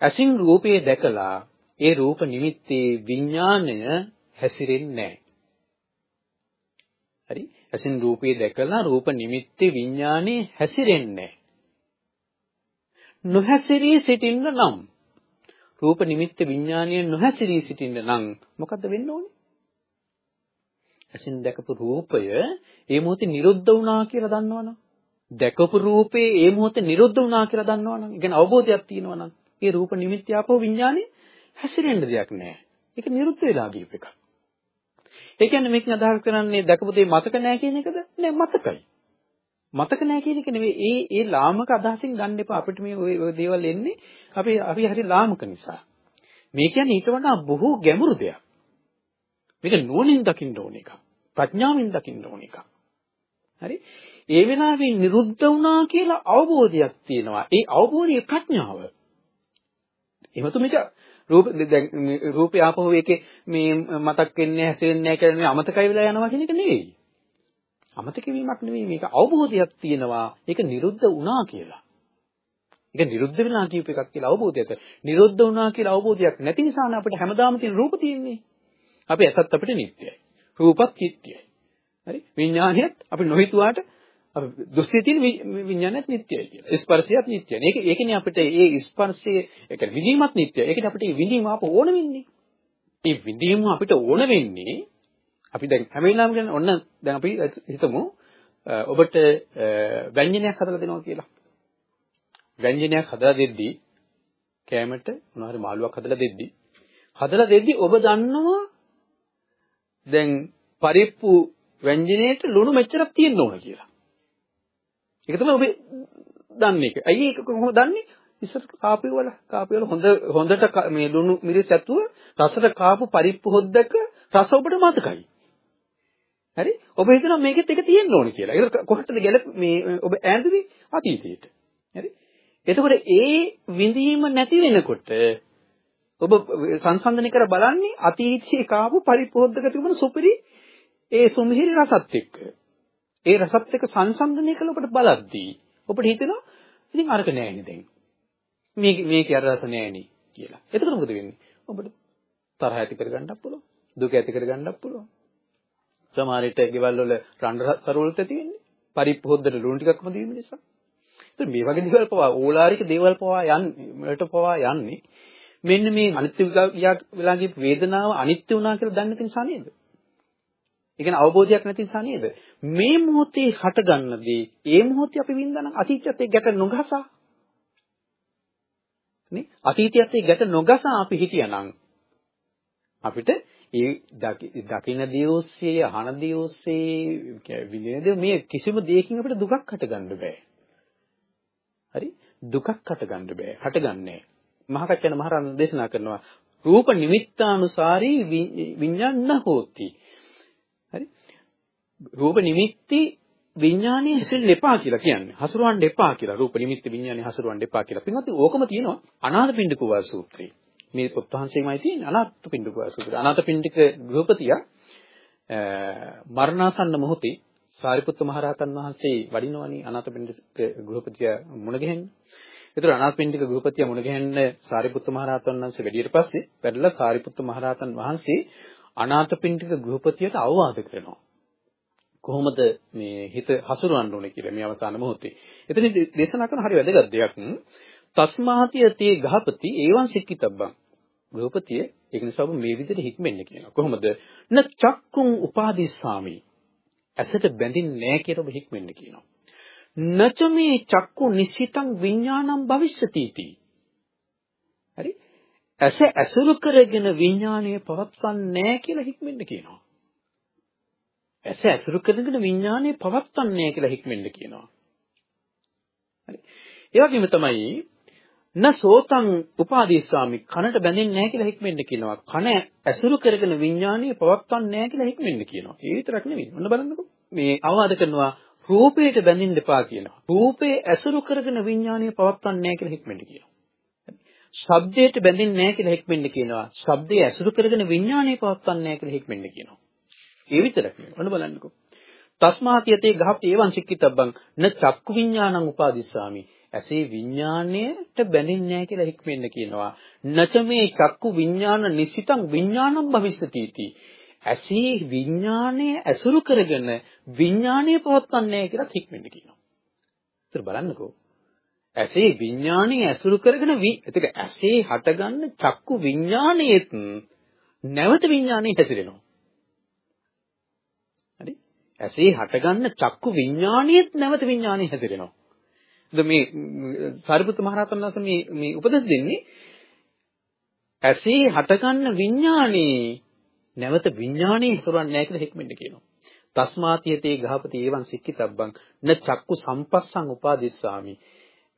ඇසින් රූපේ දැකලා ඒ රූප නිමිත්තේ විඥාණය හැසිරෙන්නේ නැහැ. හරි? ඇසින් රූපේ දැකලා රූප නිමිත්තේ විඥානේ හැසිරෙන්නේ නොහැසිරී සිටින්න නම් රූප නිමිත්ත විඥානය නොහැසිරී සිටින්න නම් මොකද්ද වෙන්න ඕනේ? ඇසින් දැකපු රූපය ඒ මොහොතේ නිරුද්ධ වුණා කියලා දන්නවනම් දැකපු රූපේ ඒ මොහොතේ නිරුද්ධ වුණා කියලා දන්නවනම් ඒ කියන්නේ අවබෝධයක් තියෙනවනම් ඒ රූප නිමිත්ත ආපහු විඥානේ හැසිරෙන්න දෙයක් නැහැ. ඒක නිරුද්ධ වෙලා ගියප එකක්. ඒ කියන්නේ මේකෙන් අදහස් කරන්නේ දැකපු දේ මතක නැහැ කියන එකද? නෑ මතකයි. මතක නැහැ කියන එක නෙවෙයි. ඒ ඒ ලාමක අදහසින් ගන්න එපා. අපිට මේ ওই දේවල් එන්නේ අපි අපි හරි ලාමක නිසා. මේ කියන්නේ ඊට වඩා බොහෝ ගැඹුරු දෙයක්. මේක නුවණින් දකින්න ඕන එකක්. ප්‍රඥාවෙන් දකින්න ඕන එකක්. හරි? ඒ වෙලාවේ නිරුද්ධ වුණා කියලා අවබෝධයක් තියෙනවා. ඒ අවබෝධයේ ප්‍රඥාව. එහෙමතු මේක රූප දැන් රූපය ආපහු ඒකේ මේ මතක් වෙන්නේ හැසිරෙන්නේ නැහැ කියලා මේ අමතකයි වෙලා යනවා කියන එක නෙවෙයි. අමතක වීමක් නෙවෙයි මේක අවබෝධයක් තියෙනවා. ඒක නිරුද්ධ වුණා කියලා. ඒක නිරුද්ධ වෙනවා කියූප එකක් කියලා අවබෝධයක්. නිරුද්ධ වුණා කියලා අවබෝධයක් නැති නිසානේ අපිට හැමදාම තියෙන රූප තියෙන්නේ. අපි ඇසත් අපිට නිට්ටයයි. රූපත් නිට්ටයයි. හරි? විඥානයත් අපි නොහිතුවාට අපි දෘෂ්ටියේ තියෙන විඥානයත් නිට්ටයයි කියලා. ස්පර්ශයත් නිට්ටයයි. ඒක ඒකනේ අපිට ඒ ස්පර්ශයේ ඒ කියන්නේ විඳීමත් නිට්ටයයි. ඒකනේ අපිට මේ විඳීම ආපහු ඕන වෙන්නේ. මේ විඳීම අපිට ඕන වෙන්නේ අපි දැන් හැම වෙලාවෙම කියන්නේ ඔන්න දැන් අපි හිතමු ඔබට ව්‍යංජනයක් හදලා දෙනවා කියලා. ව්‍යංජනයක් හදලා දෙද්දී කෑමට මොනවාරි මාළුවක් හදලා දෙද්දී හදලා දෙද්දී ඔබ දන්නවා දැන් පරිප්පු ව්‍යංජනයේට ලුණු මෙච්චරක් තියෙන්න ඕන කියලා. ඒක තමයි ඔබ දන්නේ. ඇයි ඒක කොහොමද දන්නේ? ඉස්සර කාපි වල කාපි වල හොඳ හොඳට මේ ලුණු මිරිස් ඇතුව රසට කාපු පරිප්පු හොද්දක රස ඔබට මතකයි. හරි? ඔබ හිතනවා මේකෙත් එක තියෙන්න ඕනේ කියලා. ඒක කොහටද ගැල මේ ඔබ ඈඳුවේ අතීතයට. හරි? එතකොට ඒ විඳීම නැති වෙනකොට ඔබ සංසන්දනය කර බලන්නේ අතීතයේ කාපු පරිපෝද්දක තිබුණ සුපිරි ඒ සුමිහිරි රසත් එක්ක. ඒ රසත් එක්ක සංසන්දනය කළ ඔබට බලද්දී ඔබට හිතෙනවා ඉතින් අරක නෑනේ දැන්. මේක මේකේ අර රස නෑනේ කියලා. එතකොට මොකද වෙන්නේ? ඔබට තරහ ඇති කරගන්නත් පුළුවන්. දුක ඇති කරගන්නත් පුළුවන්. සමහර විට ගෙවල් වල රණ්ඩ සරවලට ඇති වෙන්නේ. පරිපෝද්දට ලුණු ටිකක්ම දීම නිසා. ඉතින් මේ වගේ දේවල් පවා ඕලාරික දේවල් පවා යන්නේ වලට පවා යන්නේ මෙන්න මේ අනිත්‍ය වෙලා ගිය වේදනාව අනිත්‍ය වුණා කියලා දන්නේ නැති නිසා නේද? ඒ කියන්නේ අවබෝධයක් නැති නිසා නේද? මේ මොහොතේ හටගන්නදී ඒ මොහොතේ අපි වින්දානම් අතීතයත් එක්ක ගැට නොගසා නේ අතීතයත් එක්ක ගැට නොගසා අපි හිටියානම් අපිට ඒ දකින දේ ඔස්සේ අහන දේ ඔස්සේ විඳින දේ මේ කිසිම දෙයකින් අපිට දුකක් හටගන්න බෑ. හරි? දුකක් හටගන්න බෑ. හටගන්නේ මහකච්චන මහරහතන් දේශනා කරනවා රූප නිමිත්තානුසාරී විඤ්ඤාණ හෝති. හරි? රූප නිමිත්ති විඥානයේ හැසිරෙන්න එපා කියලා කියන්නේ. හසුරවන්න එපා කියලා. රූප නිමිත්ත විඥානයේ හසුරවන්න එපා කියලා. පින්වත් ඕකම තියෙනවා අනාථපිණ්ඩික වා සූත්‍රයේ. මේ පොත්වහන්සේමයි තියෙන්නේ අනාථපිණ්ඩික වා සූත්‍රය. අනාථපිණ්ඩික ගෘහපතියා මරණාසන්න මොහොතේ සාරිපුත්ත මහරහතන් වහන්සේ වඩිනවනේ අනාථපිණ්ඩික ගෘහපතියා මුණ ගැහෙන්න. ඒතර අනාථපිණ්ඩික ගෘහපතියා මුණ ගැහෙන්න සාරිපුත්ත මහරහතන් වහන්සේ වැඩියට පස්සේ වැඩලා සාරිපුත්ත මහරහතන් වහන්සේ අනාථපිණ්ඩික ගෘහපතියට අවවාද කරනවා. කොහොමද මේ හිත හසුරවන්න ඕනේ කියලා මේ අවසාන මොහොතේ. එතන දේශනා කරන හරි වැදගත් දෙයක්. තස්මාතිය තේ ගහපති ඒවන් සික්කිතබ්බං. ගෘහපතිය ඒක නිසා ඔබ මේ විදිහට හික්මෙන්න කියනවා. කොහොමද? න චක්කුං උපාදිස්සාමි. ඇසට බැඳින්නේ නැහැ කියලා ඔබ හික්මෙන්න කියනවා. නච මේ චක්කු නිසිතං විඥානං භවිෂ්‍යති හරි? ඇස ඇසුරු කරගෙන විඥානය පවත්වන්නේ නැහැ කියලා හික්මෙන්න කියනවා. ඇස ඇසුරු කරගෙන විඥානය පවත්වන්නේ කියලා හික්මෙන්න කියනවා. හරි. ඒ වගේම තමයි න සෝතං උපාදීස්සාමි කනට බැඳෙන්නේ නැහැ කියලා හික්මෙන්න කියනවා. කන ඇසුරු කරගෙන විඥානය පවත්වන්නේ නැහැ කියලා හික්මෙන්න කියනවා. ඒ විතරක් නෙවෙයි. ඔන්න බලන්නකෝ. මේ අවවාද කරනවා රූපයට බැඳින්න එපා කියනවා. රූපේ ඇසුරු කරගෙන විඥානය පවත්වන්නේ නැහැ කියලා හික්මෙන්න කියනවා. ශබ්දයට බැඳෙන්නේ නැහැ කියලා හික්මෙන්න කියනවා. ශබ්දය ඇසුරු කරගෙන විඥානය පවත්වන්නේ නැහැ කියලා හික්මෙන්න කියනවා. ඒ විතරක් නෙවෙයි. ඔන්න බලන්නකෝ. තස්මාතියතේ ගහප්ති එවං සික්කිතබ්බං න චක්කු විඥානං උපාදිස්සාමි ඇසේ විඥාණයට බැඳෙන්නේ නැහැ කියලා හික්මෙන්න කියනවා. නච මේ චක්කු විඥාන නිසිතං විඥානං භවිස්සති ඇසේ විඥාණය ඇසුරු කරගෙන විඥාණය පවත්වන්නේ කියලා හික්මෙන්න කියනවා. ඒතර බලන්නකෝ. ඇසේ විඥාණය ඇසුරු කරගෙන එතක ඇසේ හටගන්න චක්කු විඥාණයෙත් නැවත විඥාණය හැසිරෙනවා. හරි? ඇසේ හටගන්න චක්කු විඥාණයෙත් නැවත විඥාණය හැසිරෙනවා. මේ සාරිපුත්ත මහරහතන් වහන්සේ මේ මේ උපදෙස් දෙන්නේ ඇසේ හටගන්න විඥානේ නැවත විඥානේ ඉසුරන්නේ නැහැ කියලා හික්මෙන්න කියනවා. තස්මාතියතේ ගහපති ඒවන් සික්කිතබ්බං න චක්කු සම්පස්සං උපාදිස්සාමි.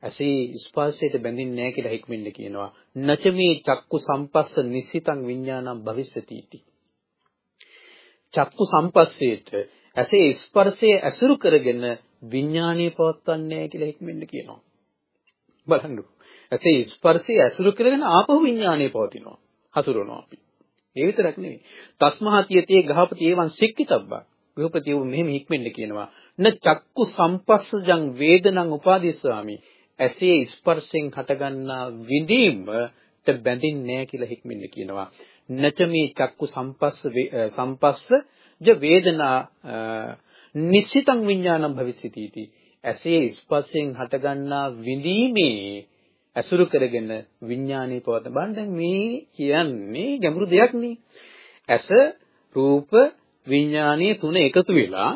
ඇසේ ස්පර්ශයට බැඳින්නේ නැහැ කියලා හික්මෙන්න කියනවා. නච මේ චක්කු සම්පස්ස නිසිතං විඥානං භවිස්සති इति. චක්කු සම්පස්සේට ඇසේ ස්පර්ශයේ ඇසුරු කරගෙන විඥානීය පවත්වන්නේ කියලා හික්මෙන්න කියනවා. බලන්න. ඇසේ ස්පර්ශය ඇසුරු කරගෙන ආපහු විඥානීය පවතිනවා. හසුරනවා අපි. ඒ විතරක් නෙවෙයි. තස්මහතියතේ ගහපති ඒවන් සික්කිතබ්බා. ගෘහපතිව මෙහෙම හික්මෙන්න කියනවා. න චක්කු සම්පස්සජං වේදනං උපාදීස්සාමි. ඇසේ ස්පර්ශයෙන් හටගන්නා විඳීමට බැඳින්නේ නැහැ කියලා හික්මින්න කියනවා. නච මේ චක්කු සම්පස්ස සම්පස්ස ජ වේදනා නිශ්චිතං විඥානං භවිස්සති ඇසේ ස්පර්ශයෙන් හටගන්නා විඳීමේ ඇසුරු කරගෙන විඥානීය පවත බලන්න දැන් මේ කියන්නේ ගැඹුරු දෙයක් නේ. ඇස රූප විඥානීය තුන එකතු වෙලා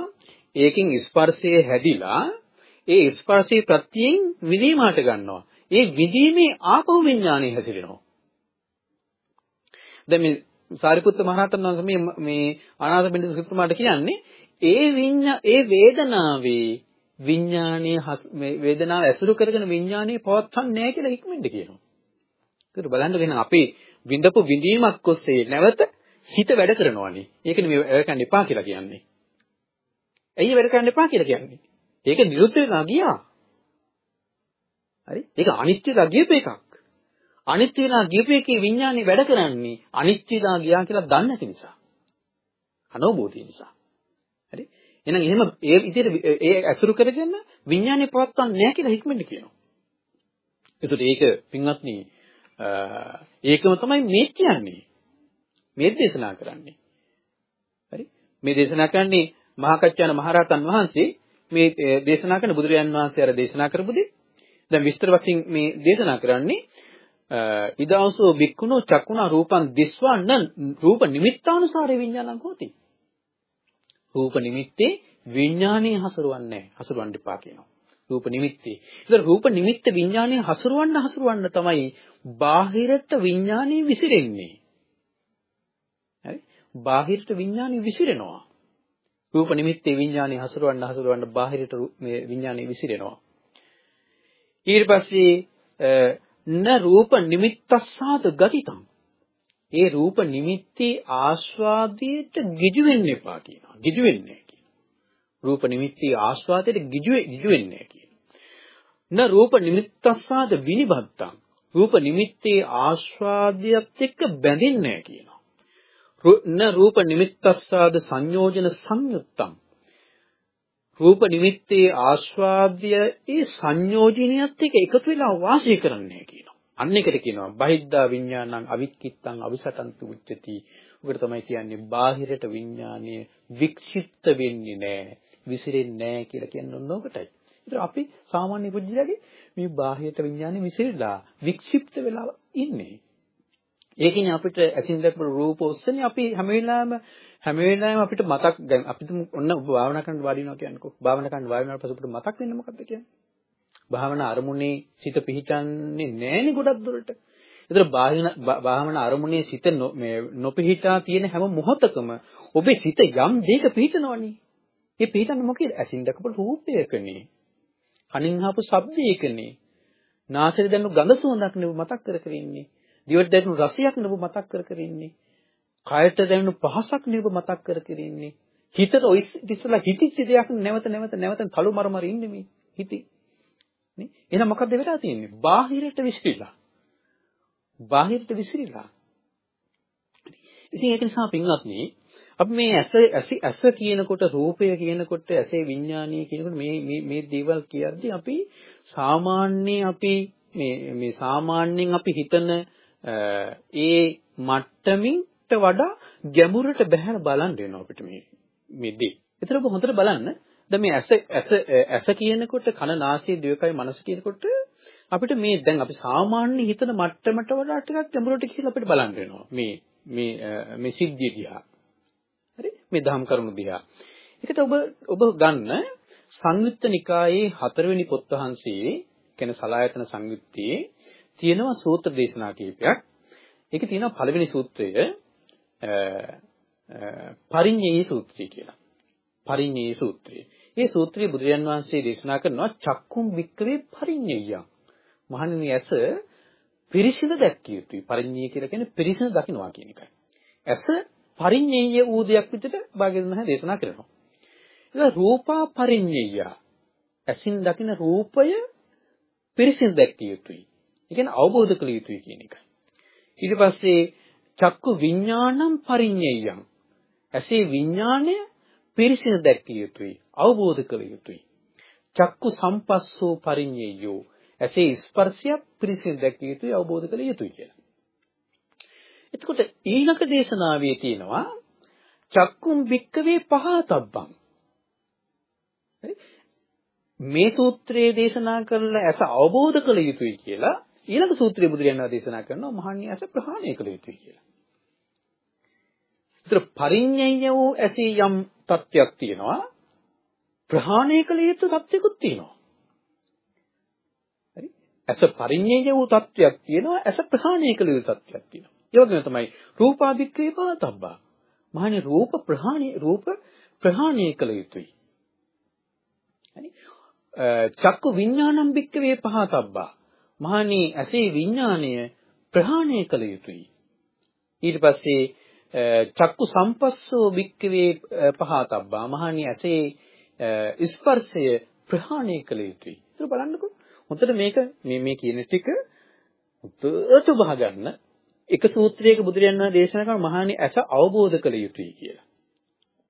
ඒකෙන් ස්පර්ශය හැදිලා ඒ ස්පර්ශයේ ප්‍රත්‍යයෙන් විඳීම හට ගන්නවා ඒ විඳීමේ ආපහු විඥානය හැසිරෙනවා. දැන් මේ සාරිපුත්ත මහරහතන් වහන්සේ මේ මේ අනාථපිණ්ඩික සිතුමාට කියන්නේ ඒ විඤ්ඤා ඒ වේදනාවේ විඥානීය මේ වේදනාව ඇසුරු කරගෙන විඥානීය පවත්න්නේ නැහැ කියලා හික්මෙන්ද කියනවා. ඒකට බලන්න වෙන අපි විඳපු විඳීමක් ඔස්සේ නැවත හිත වැඩ කරනවානේ. ඒකනේ මේ වැඩ කරන්න එපා කියලා කියන්නේ. ඇයි වැඩ කරන්න එපා කියලා කියන්නේ? ඒක නිරුද්ධ වෙලා ගියා. හරි? ඒක අනිත්‍යලා ගියප එකක්. අනිත්‍ය වෙලා ගියප එකේ විඥානේ වැඩ කරන්නේ අනිත්‍යලා ගියා කියලා දන්නේ නැති නිසා. අනෝබෝධය නිසා. හරි? එහෙනම් එහෙම ඒ විදිහට ඒ ඇසුරු කරගෙන විඥානේ පවත්වන්නේ නැහැ කියලා හික්මෙන්න කියනවා. ඒකට ඒක පින්වත්නි ඒකම තමයි මේ කියන්නේ. මේ දේශනා කරන්නේ. හරි? මේ දේශනා කරන්නේ මහා කච්චාන මහරහතන් වහන්සේ මේ දේශනා කරන බුදුරජාන් වහන්සේ අර දේශනා කරපු දේ දැන් විස්තර වශයෙන් මේ දේශනා කරන්නේ ඉදාංසෝ බික්කුණෝ චක්කුණා රූපං දිස්වන්නන් රූප නිමිත්තානුසාරේ විඥානං හෝති. රූප නිමිත්තේ විඥානීය හසුරවන්නේ හසුරවන්න එපා කියනවා. රූප නිමිත්තේ. ඒතර රූප නිමිත්ත විඥානීය හසුරවන්න හසුරවන්න තමයි බාහිරට විඥානීය විසිරෙන්නේ. හරි? බාහිරට විඥානීය විසිරෙනවා. රූප නිමිත්තේ විඥානීය හසුරවන්න හසුරවන්න බාහිරට මේ විඥානීය විසිරෙනවා. ඊට පස්සේ න රූප නිමිත්තස්සාද ගතිතං ඒ රූප නිමිත්තේ ආස්වාදයට ගිජු වෙන්න එපා කියනවා. ගිජු වෙන්නේ කියනවා. රූප නිමිත්තේ ආස්වාදයට ගිජු ගිජු වෙන්නේ කියනවා. න රූප නිමිත්තස්සාද විනිබත්තං රූප නිමිත්තේ ආස්වාදයට එක්ක බැඳෙන්නේ කියනවා. න රූප නිමිත්තස්සාද සංයෝජන සංයුත්තං රූප නිමිත්තේ ආස්වාදය ඒ සංයෝජනියත් එක්ක එකතු වෙලා වාසය කරන්නේ කියනවා. අන්න එකට කියනවා බහිද්ධා විඥානං අවික්කිත්තං අවිසටන්තු උච්චති. උකට තමයි කියන්නේ බාහිරට විඥානය වික්ෂිප්ත වෙන්නේ නැහැ, විසිරෙන්නේ නැහැ කියලා කියන්නේ ඔන්න ඔකටයි. ඒතර අපි සාමාන්‍ය පුජ්‍යලගේ මේ බාහිරට විඥානය විසිරලා වික්ෂිප්ත වෙලා ඉන්නේ. ඒකිනේ අපිට ඇසින් දැක්ම රූප ඔස්සේනේ අපි හැම වෙලාවෙම හැම වෙලාවෙම අපිට මතක් දැන් අපිට ඔන්න ඔබ භාවනා කරන්න වාඩි වෙනවා කියන්නකෝ. භාවනා කරන්න වාඩි වුණාට පස්සේ අපිට මතක් වෙන්නේ මොකද්ද කියන්නේ? භාවනා අරමුණේ සිත පිහිටන්නේ නැහෙනි ගොඩක් දුරට. ඒතර භාවනා අරමුණේ සිත මේ නොපිහිටා තියෙන හැම මොහොතකම ඔබේ සිත යම් දෙයක පිහිටනවනේ. ඒ පිහිටන්නේ මොකේද? ඇසින් දැකපු රූපයකනේ. කනින් අහපු ශබ්දයකනේ. නාසයෙන් දැනුණු ගඳ සුවඳක් නෙව මතක් කර කර ඉන්නේ. දිවට දැනුණු රසයක් නෙව මතක් කර කර ඉන්නේ. කයට දැනුණු පහසක් නෙව මතක් කර කර ඉන්නේ. හිතට ඔය ඉස්සලා හිතිච්ච දෙයක් නැවත නැවත නැවත කළු මරමර ඉන්නේ මේ හිතේ. නේ? එහෙනම් මොකද්ද වෙලා තියෙන්නේ? බාහිරට විසිරිලා. බාහිරට විසිරිලා. ඉතින් ඒක නිසා පින්වත්නි අපි මේ ඇස ඇස කියනකොට රූපය කියනකොට ඇසේ විඥානීය කියනකොට මේ මේ මේ දේවල් කියද්දී අපි සාමාන්‍ය අපි මේ මේ සාමාන්‍යයෙන් අපි හිතන ඒ මට්ටමින් වඩා ගැඹුරට බහැලා බලන්න වෙනවා අපිට මේ මේ දේ. ඒතර ඔබ හොඳට බලන්න. දැන් මේ ඇස ඇස ඇස කියනකොට කන නාසය දිවකය මනස කියනකොට අපිට මේ දැන් අපි සාමාන්‍ය හිතන මට්ටමට වඩා ටිකක් ගැඹුරට කියලා අපිට බලන්න වෙනවා. මේ මේ මේ සිද්ධිය දිහා. හරි? මේ දහම් කරුණු දිහා. ඒකට ඔබ ඔබ ගන්න සංයුත්ත නිකායේ හතරවෙනි පොත් වහන්සේ කියන සලායතන සංයුත්තේ තියෙනවා සූත්‍ර දේශනා කීපයක්. ඒකේ තියෙනවා පළවෙනි සූත්‍රය පරිඤ්ඤේ සූත්‍රය කියලා. පරිඤ්ඤේ සූත්‍රය. මේ සූත්‍රය බුදුරජාන් වහන්සේ දේශනා කරනවා චක්කුම් වික්කවේ පරිඤ්ඤයං. මහණෙනි ඇස පිරිසිඳ දැක්කිය යුතුයි. පරිඤ්ඤය කියලා කියන්නේ පිරිසිඳ දකින්නවා කියන එකයි. ඇස පරිඤ්ඤය වූ දෙයක් විදිහට භාග්‍යවතුන් වහන්සේ දේශනා කරනවා. ඒක රූපා පරිඤ්ඤය. ඇසින් දකින රූපය පිරිසිඳ දැක්කිය යුතුයි. ඒ කියන්නේ අවබෝධ කළ යුතුයි කියන එකයි. ඊට පස්සේ චක්කු විඥානම් පරිඤ්ඤයං. ඇසේ විඥාණය පිරිසිදු දැක්විය යුතුයි. අවබෝධ කළ යුතුයි. චක්කු සම්පස්සෝ පරිඤ්ඤයෝ. ඇසේ ස්පර්ශය පිරිසිදු දැකිය යුතුයි අවබෝධ කළ යුතුයි කියලා. එතකොට ඊළඟ දේශනාවේ තියෙනවා චක්කුම් භික්කවේ පහතබ්බං. මේ සූත්‍රයේ දේශනා කරලා ඇස අවබෝධ කළ යුතුයි කියලා ඊළඟ සූත්‍රයේ බුදුරජාණන් වහන්සේ දේශනා කරනවා මහන්නේ ඇස ප්‍රහාණය කළ යුතුයි කියලා. ඒතර පරිඤ්ඤය වූ ඇසී යම් තත්ත්වයක් තියෙනවා ප්‍රහාණය කළ යුතු තත්ත්වයකුත් තියෙනවා. හරි? ඇස පරිඤ්ඤය වූ තත්ත්වයක් තියෙනවා ඇස ප්‍රහාණය කළ යුතු තත්ත්වයක් තියෙනවා. ඒ වගේම තමයි රූපාදික්කේ පාතබ්බා. මහණේ රූප ප්‍රහාණය රූප ප්‍රහාණය කළ යුතුයි. හරි? චක්කු විඥානම් බික්කවේ පහතබ්බා. මහණී ඇසේ විඥාණය ප්‍රහාණය කළ යුතුයි. ඊට පස්සේ චක්කු සම්පස්සෝ බික්කවේ පහතබ්බා. මහණී ඇසේ ස්පර්ශය ප්‍රහාණය කළ යුතුයි. ඒක බලන්නකෝ. හොඳට මේක මේ මේ කියන ටික උත්තර බහගන්න එක සූත්‍රයක බුදුරජාණන් වහන්සේ දේශනා කරන මහානි ඇස අවබෝධ කළ යුතුයි කියලා.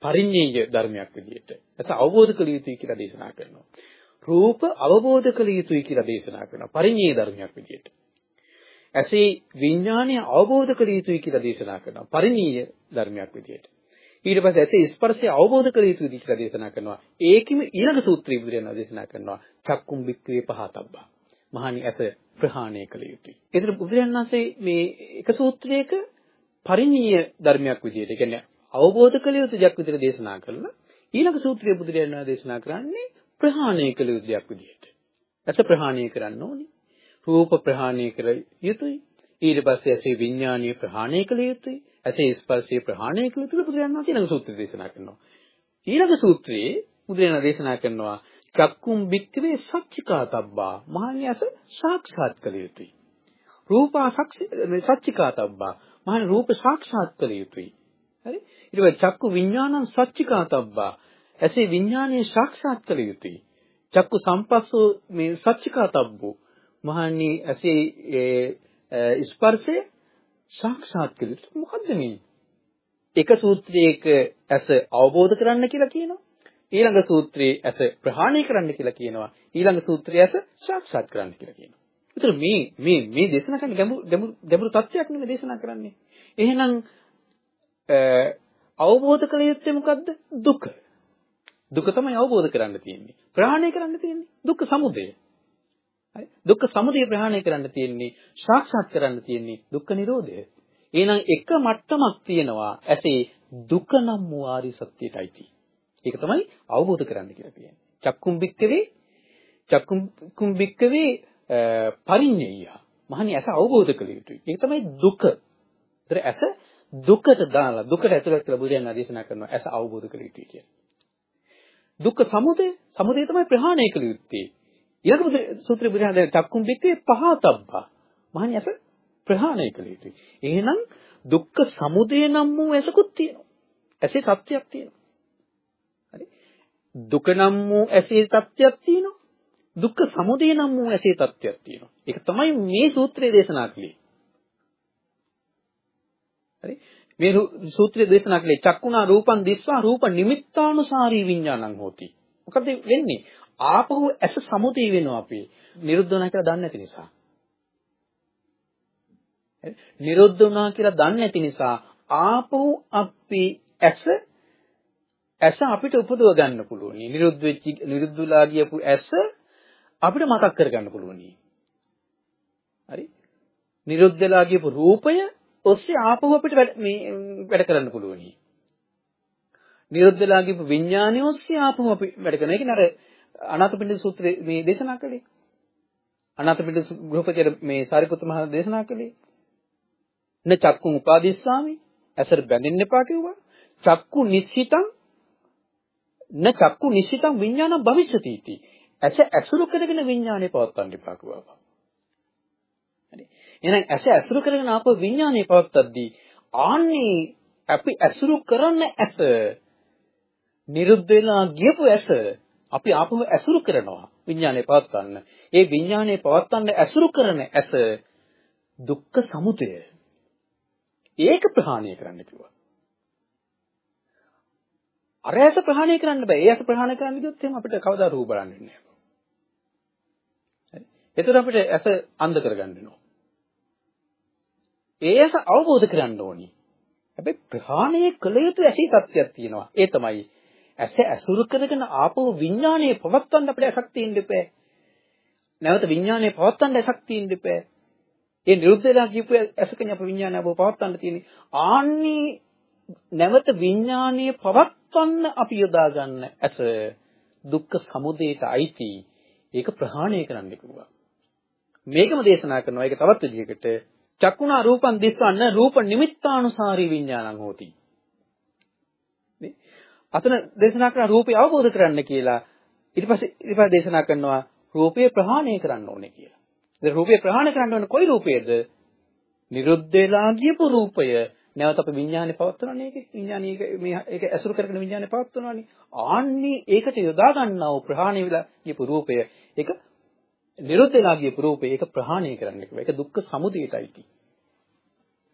පරිඤ්ඤය ධර්මයක් විදිහට. ඇස අවබෝධ කළ යුතුයි කියලා දේශනා කරනවා. රූප අවබෝධ කළ යුතුයි කියලා දේශනා කරනවා. පරිඤ්ඤය ධර්මයක් විදිහට. ඇසේ විඥානය අවබෝධ කළ යුතුයි කියලා දේශනා කරනවා. පරිඤ්ඤය ධර්මයක් විදිහට. ඊට පස්සේ ඇසේ ස්පර්ශය අවබෝධ කළ යුතුයි කියලා දේශනා කරනවා. ඒකෙම ඊළඟ සූත්‍රය බුදුරජාණන් දේශනා කරනවා. චක්කුම් බික්කවේ පහතබ්බා. මහානි ඇස ප්‍රහාණය කළ යුතුයි. ඒතර බුදුරජාණන් වහන්සේ මේ එක සූත්‍රයක පරිණීය ධර්මයක් විදිහට, ඒ කියන්නේ අවබෝධ කළ යුතු දෙයක් විදිහට දේශනා කළා. ඊළඟ සූත්‍රයේ බුදුරජාණන් වහන්සේ දේශනා කරන්නේ ප්‍රහාණය කළ යුතු දෙයක් විදිහට. ඇස ප්‍රහාණය කරන්න ඕනේ. රූප ප්‍රහාණය කළ යුතුයි. ඊට පස්සේ ඇසේ විඥානීය ප්‍රහාණය කළ යුතුයි. ඇසේ ස්පර්ශය ප්‍රහාණය කළ යුතුයි බුදුරජාණන් වහන්සේ ඊළඟ සූත්‍රය දේශනා කරනවා. ඊළඟ සූත්‍රයේ බුදුරජාණන් දේශනා කරනවා චක්කුම් බික්කවේ සච්චිකාතබ්බා මහණියස සාක්ෂාත් කළ යුතුයි. රූපා සච්චිකාතබ්බා මහණ රූප සාක්ෂාත් කළ යුතුයි. හරි? ඊට පස්සේ චක්කු විඥානං සච්චිකාතබ්බා ඇසේ විඥානයේ සාක්ෂාත් කළ යුතුයි. චක්කු සම්පස්සෝ මේ සච්චිකාතබ්බෝ මහණනි ඇසේ ස්පර්ශය සාක්ෂාත් කළ යුතුයි. මොකද්ද මේ? එක සූත්‍රයක ඇස අවබෝධ කරන්න කියලා කියනවා. ඊළඟ සූත්‍රයේ ඇස ප්‍රහාණය කරන්න කියලා කියනවා. ඊළඟ සූත්‍රයේ ඇස සාක්ෂාත් කරන්න කියලා කියනවා. ඒතර මේ මේ මේ දේශනා කරන්නේ ගැඹුරු ගැඹුරු ගැඹුරු තත්ත්වයක් නෙමෙයි දේශනා කරන්නේ. එහෙනම් අවබෝධ කළ යුත්තේ මොකද්ද? දුක. දුක තමයි අවබෝධ කරන්න තියෙන්නේ. ප්‍රහාණය කරන්න තියෙන්නේ දුක්ඛ සමුදය. හරි? දුක්ඛ සමුදය ප්‍රහාණය කරන්න තියෙන්නේ සාක්ෂාත් කරන්න තියෙන්නේ දුක්ඛ නිරෝධය. එහෙනම් එක මට්ටමක් තියෙනවා ඇසේ දුක නම් වූ ආරි සත්‍යයටයි තියෙන්නේ. ඒක තමයි අවබෝධ කරන්න කියලා කියන්නේ. චක්කුම් බික්කවේ චක්කුම් බික්කවේ පරිඤ්ඤය. මහණි ඇස අවබෝධ කළ යුතුයි. ඒක තමයි දුක. ඒතර ඇස දුකට දාලා දුකට ඇතුළත් කරලා බුදුන් ආදේශනා කරනවා ඇස අවබෝධ කළ යුතුයි කියලා. දුක්ඛ සමුදය සමුදය තමයි ප්‍රහාණය කළ යුත්තේ. ඊළඟ සූත්‍රයේ බුදුන් ආදේ චක්කුම් බික්කවේ පහතබ්බා. මහණි ඇස ප්‍රහාණය කළ යුතුයි. එහෙනම් දුක්ඛ සමුදය නම් වූ ඇසකුත් තියෙනවා. ඇසේ සත්‍යයක් තියෙනවා. දුක නම් වූ ඇසේ තත්ත්වයක් තියෙනවා. දුක්ඛ සමුදය නම් වූ ඇසේ තත්ත්වයක් තියෙනවා. ඒක තමයි මේ සූත්‍රයේ දේශනා කළේ. හරි? මේ සූත්‍රයේ දේශනා කළේ චක්කුණා රූපං දිස්වා රූප නිමිත්තානුසාරී විඥානං හෝති. මොකද වෙන්නේ? ආපහු ඇස සමුදය වෙනවා අපි. නිරුද්ධ වෙනවා කියලා දන්නේ නැති නිසා. නිරුද්ධ වුණා කියලා දන්නේ නැති නිසා ආපහු අපි ඇස ඇස අපිට උපදව ගන්න පුළුවන්. නිරුද්ධ වෙච්ච නිරුද්ධලා ගියපු ඇස අපිට මතක් කරගන්න පුළුවන්. හරි? නිරුද්ධලා ගියපු රූපය ඔස්සේ ආපහු අපිට මේ වැඩ කරන්න පුළුවන්. නිරුද්ධලා ගියපු විඥානය ඔස්සේ ආපහු අපි වැඩ කරන. ඒක නර අනාථපිණ්ඩික සූත්‍රයේ මේ දේශනා කළේ. අනාථපිණ්ඩික ගෘහපතිර මේ සාරිපුත්‍ර මහ දේශනා කළේ. න චක්කුම් උපාදිස්සාමි ඇසට බැඳෙන්න එපා කිව්වා. චක්කු නිශ්චිතං න චක්කු නිශ්චිතං විඥාන භවිෂ්‍යති इति. ඇස ඇසුරු කරගෙන විඥානේ පවත්වන්න එපා කිව්වා. හරි. එහෙනම් ඇස ඇසුරු කරගෙන ආපහු විඥානේ පවත්වද්දී ආන්නේ අපි ඇසුරු කරන ඇස නිරුද්ධ වෙලා ගියපු ඇස අපි ආපහු ඇසුරු කරනවා විඥානේ පවත්වන්න. ඒ විඥානේ පවත්වන්න ඇසුරු කරන ඇස දුක්ඛ සමුදය. ඒක ප්‍රහාණය කරන්න කිව්වා. අර ඇස ප්‍රහාණය කරන්න බෑ. ඒ ඇස ප්‍රහාණය කරන්න ගියොත් එහෙනම් අපිට කවදා රූප බලන්න වෙන්නේ නැහැ. එතකොට අපිට ඇස අන්ධ කරගන්න වෙනවා. ඒ ඇස අවබෝධ කරගන්න ඕනි. හැබැයි ප්‍රහාණය කළ යුතු ඇසී තත්ත්වයක් තියෙනවා. ඒ තමයි ඇස ඇසුරු කරගෙන ආපහු විඥානයේ පවත්වන්න අපිට ඇසක් තියෙන්න එපා. නැවත විඥානයේ පවත්වන්න ඇසක් තියෙන්න එපා. ඒ නිරුද්ධ වෙලා කියපු ඇසකනේ අප විඥානය අපව පවත්වන්න තියෙන්නේ. ආන්නේ නැවත විඥානයේ පවත්වන්න අපි යොදා ගන්න ඇස දුක්ඛ සමුදයට අයිති. ඒක ප්‍රහාණය කරන්න කිව්වා. මේකම දේශනා කරනවා. ඒක තවත් විදිහකට චක්කුණා රූපං දිස්වන්න රූප නිමිත්තානුසාරී විඥානං හෝති. නේ? අතන දේශනා කරන රූපය අවබෝධ කරන්න කියලා ඊට පස්සේ ඊට පස්සේ දේශනා කරනවා රූපය ප්‍රහාණය කරන්න ඕනේ කියලා. දැන් රූපය ප්‍රහාණය කරන්න ඕනේ කොයි රූපයද? නිරුද්ධ වෙලා ගියපු රූපය නැවත අපේ විඥානේ පවත්වනවානේ ඒක. විඥානේ ඒක මේ ඒක ඇසුරු කරගෙන විඥානේ පවත්වනවානේ. ආන්නේ ඒකට යොදා ගන්නා වූ ප්‍රහාණය වෙලා ගියපු රූපය ඒක නිරුද්ධ වෙලා ගියපු රූපය ඒක ප්‍රහාණය කරන්න කිව්වා. ඒක දුක්ඛ සමුදයටයි තියෙන්නේ.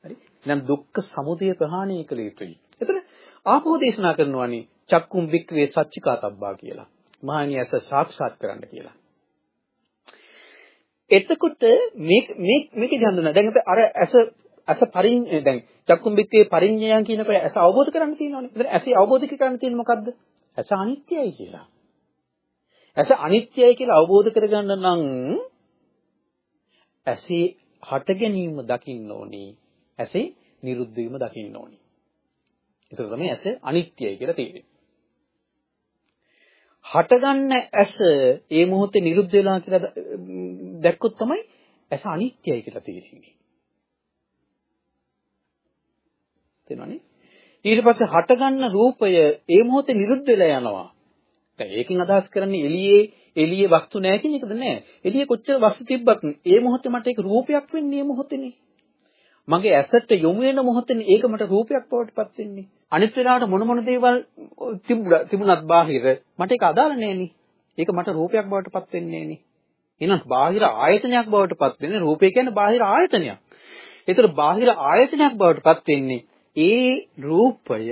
හරි? එහෙනම් දුක්ඛ සමුදය ප්‍රහාණය කළ යුතුයි. එතන ආපෝ දේශනා කරනවානේ චක්කුම් බික්කවේ සච්චිකාතබ්බා කියලා. මහණිය ඇස සාක්ෂාත් කරන්න කියලා. එතකොට මේ මේ මේක හඳුනා. දැන් අර ඇස ඇස පරිඤ්ඤ දැන් චක්කුම් බික්කේ පරිඤ්ඤයන් කියනකොට ඇස අවබෝධ කරගන්න තියෙනවනේ. එතන ඇස අවබෝධ කරගන්න තියෙන්නේ මොකද්ද? ඇස අනිත්‍යයි කියලා. ඇස අනිත්‍යයි කියලා අවබෝධ කරගන්න නම් ඇසේ හට ගැනීම දකින්න ඕනේ. ඇසේ නිරුද්ධ වීම දකින්න ඕනේ. ඒක තමයි ඇස අනිත්‍යයි කියලා තේරෙන්නේ. හටගන්න ඇස ඒ මොහොතේ නිරුද්ධ වෙලා කියලා දැක්කොත් තමයි ඇස අනිත්‍යයි කියලා තේරෙන්නේ. තේරෙනවනේ? ඊට පස්සේ හටගන්න රූපය ඒ මොහොතේ නිරුද්ධ වෙලා යනවා. දැන් ඒකෙන් අදහස් කරන්නේ එළියේ එළියේ වස්තු නැහැ කියන එකද නෑ. එළියේ කොච්චර වස්තු තිබ්බත් ඒ මොහොතේ මට ඒක රූපයක් වෙන්නේ මේ මොහොතේනේ. මගේ ඇසට යොමු වෙන මොහොතේනේ ඒක මට රූපයක් බවට පත් වෙන්නේ. අනිත් වෙලාවට මොන මොන දේවල් තිබුණත් බාහිර මට ඒක අදාළ නෑනේ. ඒක මට රූපයක් බවට පත් වෙන්නේ නෑනේ. එහෙනම් බාහිර ආයතනයක් බවට පත් වෙන්නේ රූපය කියන්නේ බාහිර ආයතනයක්. ඒතර බාහිර ආයතනයක් බවට පත් වෙන්නේ ඒ රූපය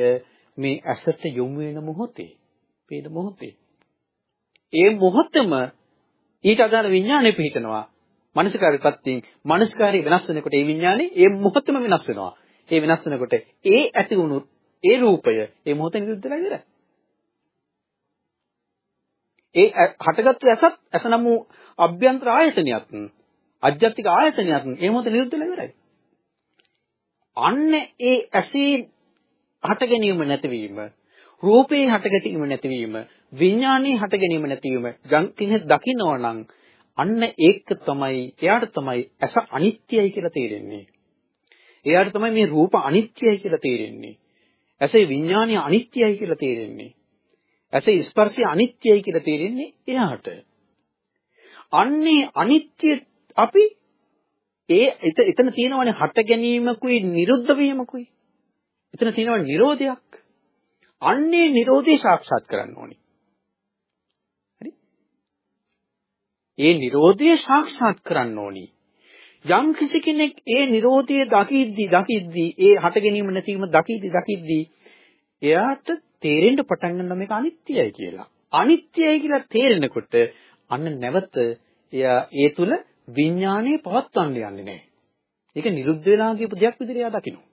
මේ ඇසට යොමු වෙන මොහොතේ. පේන මොහොතේ. ඒ මොහොතම ඊට අදාළ විඥානය පිහිටනවා. මනසකාරීපත්තියෙන් මනසකාරී වෙනස් වෙනකොට ඒ විඥානේ ඒ මොහොතම වෙනස් වෙනවා. ඒ වෙනස් වෙනකොට ඒ ඇති වුණු ඒ රූපය ඒ මොහොතේ නිරුද්ධ වෙලා ඉවරයි. ඒ හටගත්තු ඇසත් ඇස නම් වූ අභ්‍යන්තර ආයතනයක් අජ්ජත්තික ආයතනයක් ඒ මොහොතේ නිරුද්ධ වෙලා ඉවරයි. අන්න ඒ ඇසේ හට ගැනීම නැතිවීම රූපේ හට ගැනීම නැතිවීම විඥානයේ හට ගැනීම නැතිවීම කෙනෙක් දකිනවා නම් අන්න ඒක තමයි එයාට තමයි ඇස අනිත්‍යයි කියලා තේරෙන්නේ. එයාට තමයි මේ රූප අනිත්‍යයි කියලා තේරෙන්නේ. ඇසේ විඥානය අනිත්‍යයි කියලා තේරෙන්නේ. ඇසේ ස්පර්ශය අනිත්‍යයි කියලා තේරෙන්නේ එයාට. අන්නේ අනිත්‍ය අපි ඒ එතන තියෙනවනේ හට ගැනීමකුයි නිරුද්ධ වීමකුයි. එතන තියෙනවා නිරෝධයක්. අන්නේ නිරෝධය සාක්ෂාත් කරන්න ඕනේ. හරි? ඒ නිරෝධය සාක්ෂාත් කරන්න ඕනි. යම් කිසි කෙනෙක් ඒ නිරෝධය දකිද්දි දකිද්දි ඒ හට ගැනීම නැතිවීම දකිද්දි දකිද්දි එයාට තේරෙන්න පටන් ගන්නවා මේක අනිත්‍යයි කියලා. අනිත්‍යයි කියලා තේරෙනකොට අන්න නැවත එයා ඒ තුල විඥානයේ පවත්වන්න යන්නේ නැහැ. ඒක නිරුද්ධ වෙලා ගියපු දෙයක් විදිහට එයා දකිනවා.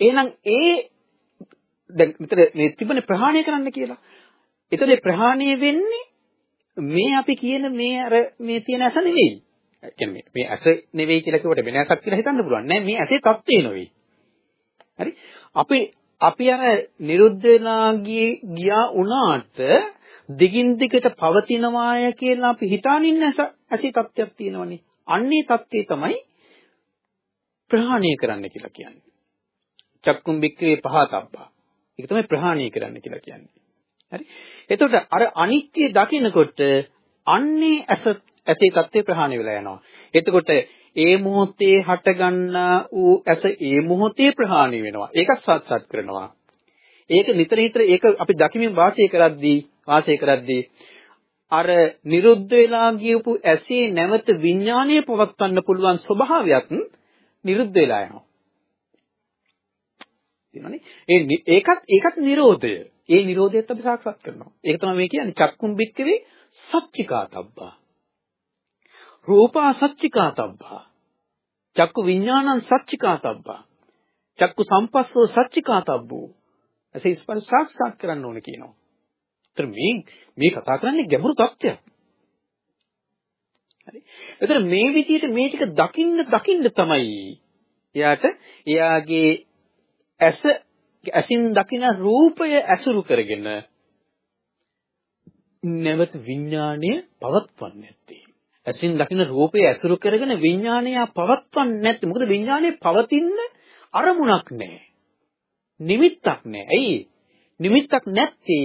එහෙනම් ඒ දැන් මෙතන මේ තිබෙන ප්‍රහාණය කරන්න කියලා. ඒතර ප්‍රහාණය වෙන්නේ මේ අපි කියන මේ අර මේ තියෙන ඇස නෙවෙයි. කියන්නේ මේ ඇස නෙවෙයි කියලා කිව්වට වෙන එකක් කියලා හිතන්න පුළුවන් නෑ මේ ඇසේ තත්ත්වය නෙවෙයි. හරි? අපි අපි අර නිරුද්ධ වෙලා ගියා වුණාට දිගින් දිගට පවතිනවාය කියලා අපි හිතානින්න ඇසේ තත්ත්වයක් තියෙනවනේ. අන්නේ තත්ත්වය තමයි ප්‍රහාණය කරන්න කියලා කියන්නේ. චක්කුම් බික්කේ පහතබ්බා. ඒක තමයි ප්‍රහාණය කරන්න කියලා කියන්නේ. හරි? එතකොට අර අනිත්‍ය දකිනකොට අන්නේ ඇස ඇසේ தත්ත්වේ ප්‍රහාණය වෙලා යනවා. එතකොට ඒ මොහොතේ හටගන්නා වූ ඇස ඒ මොහොතේ ප්‍රහාණය වෙනවා. ඒකත් සාත්සත් කරනවා. ඒක නිතර නිතර ඒක අපි දකිමින් වාසය කරද්දී වාසය කරද්දී අර නිරුද්ධ වෙලා ගියපු ඇසේ නැවත විඥානය පවත්වන්න පුළුවන් ස්වභාවයත් නිරුද්ධ වෙලා යනවා. තියෙනවානේ. ඒ ඒකත් ඒකත් නිරෝධය. ඒ නිරෝධයත් අපි සාක්ෂාත් කරනවා. ඒක තමයි මේ කියන්නේ චක්කුම් බික්කවේ සච්චිකාතබ්බා. රූපා සච්චිකාතබ්බා. චක්කු විඥානං සච්චිකාතබ්බා. චක්කු සම්පස්සෝ සච්චිකාතබ්බෝ. එසේ ස්පර්ශ සාක්ෂාත් කරන්න ඕන කියනවා. ඒතර මේ මේ කතා කරන්නේ ගැඹුරු තත්ත්වයක්. හරි. ඒතර මේ විදිහට මේ ටික දකින්න දකින්න තමයි එයාට එයාගේ ඇස ඇසින් දකින රූපය ඇසුරු කරගෙන නැවත විඥාණය පවත්වන්නේ නැත්තේ. ඇසින් දකින රූපය ඇසුරු කරගෙන විඥාණය පවත්වන්නේ නැත්තේ. මොකද විඥාණය පවතින අරමුණක් නැහැ. නිමිත්තක් නැහැ. ඇයි? නිමිත්තක් නැත්තේ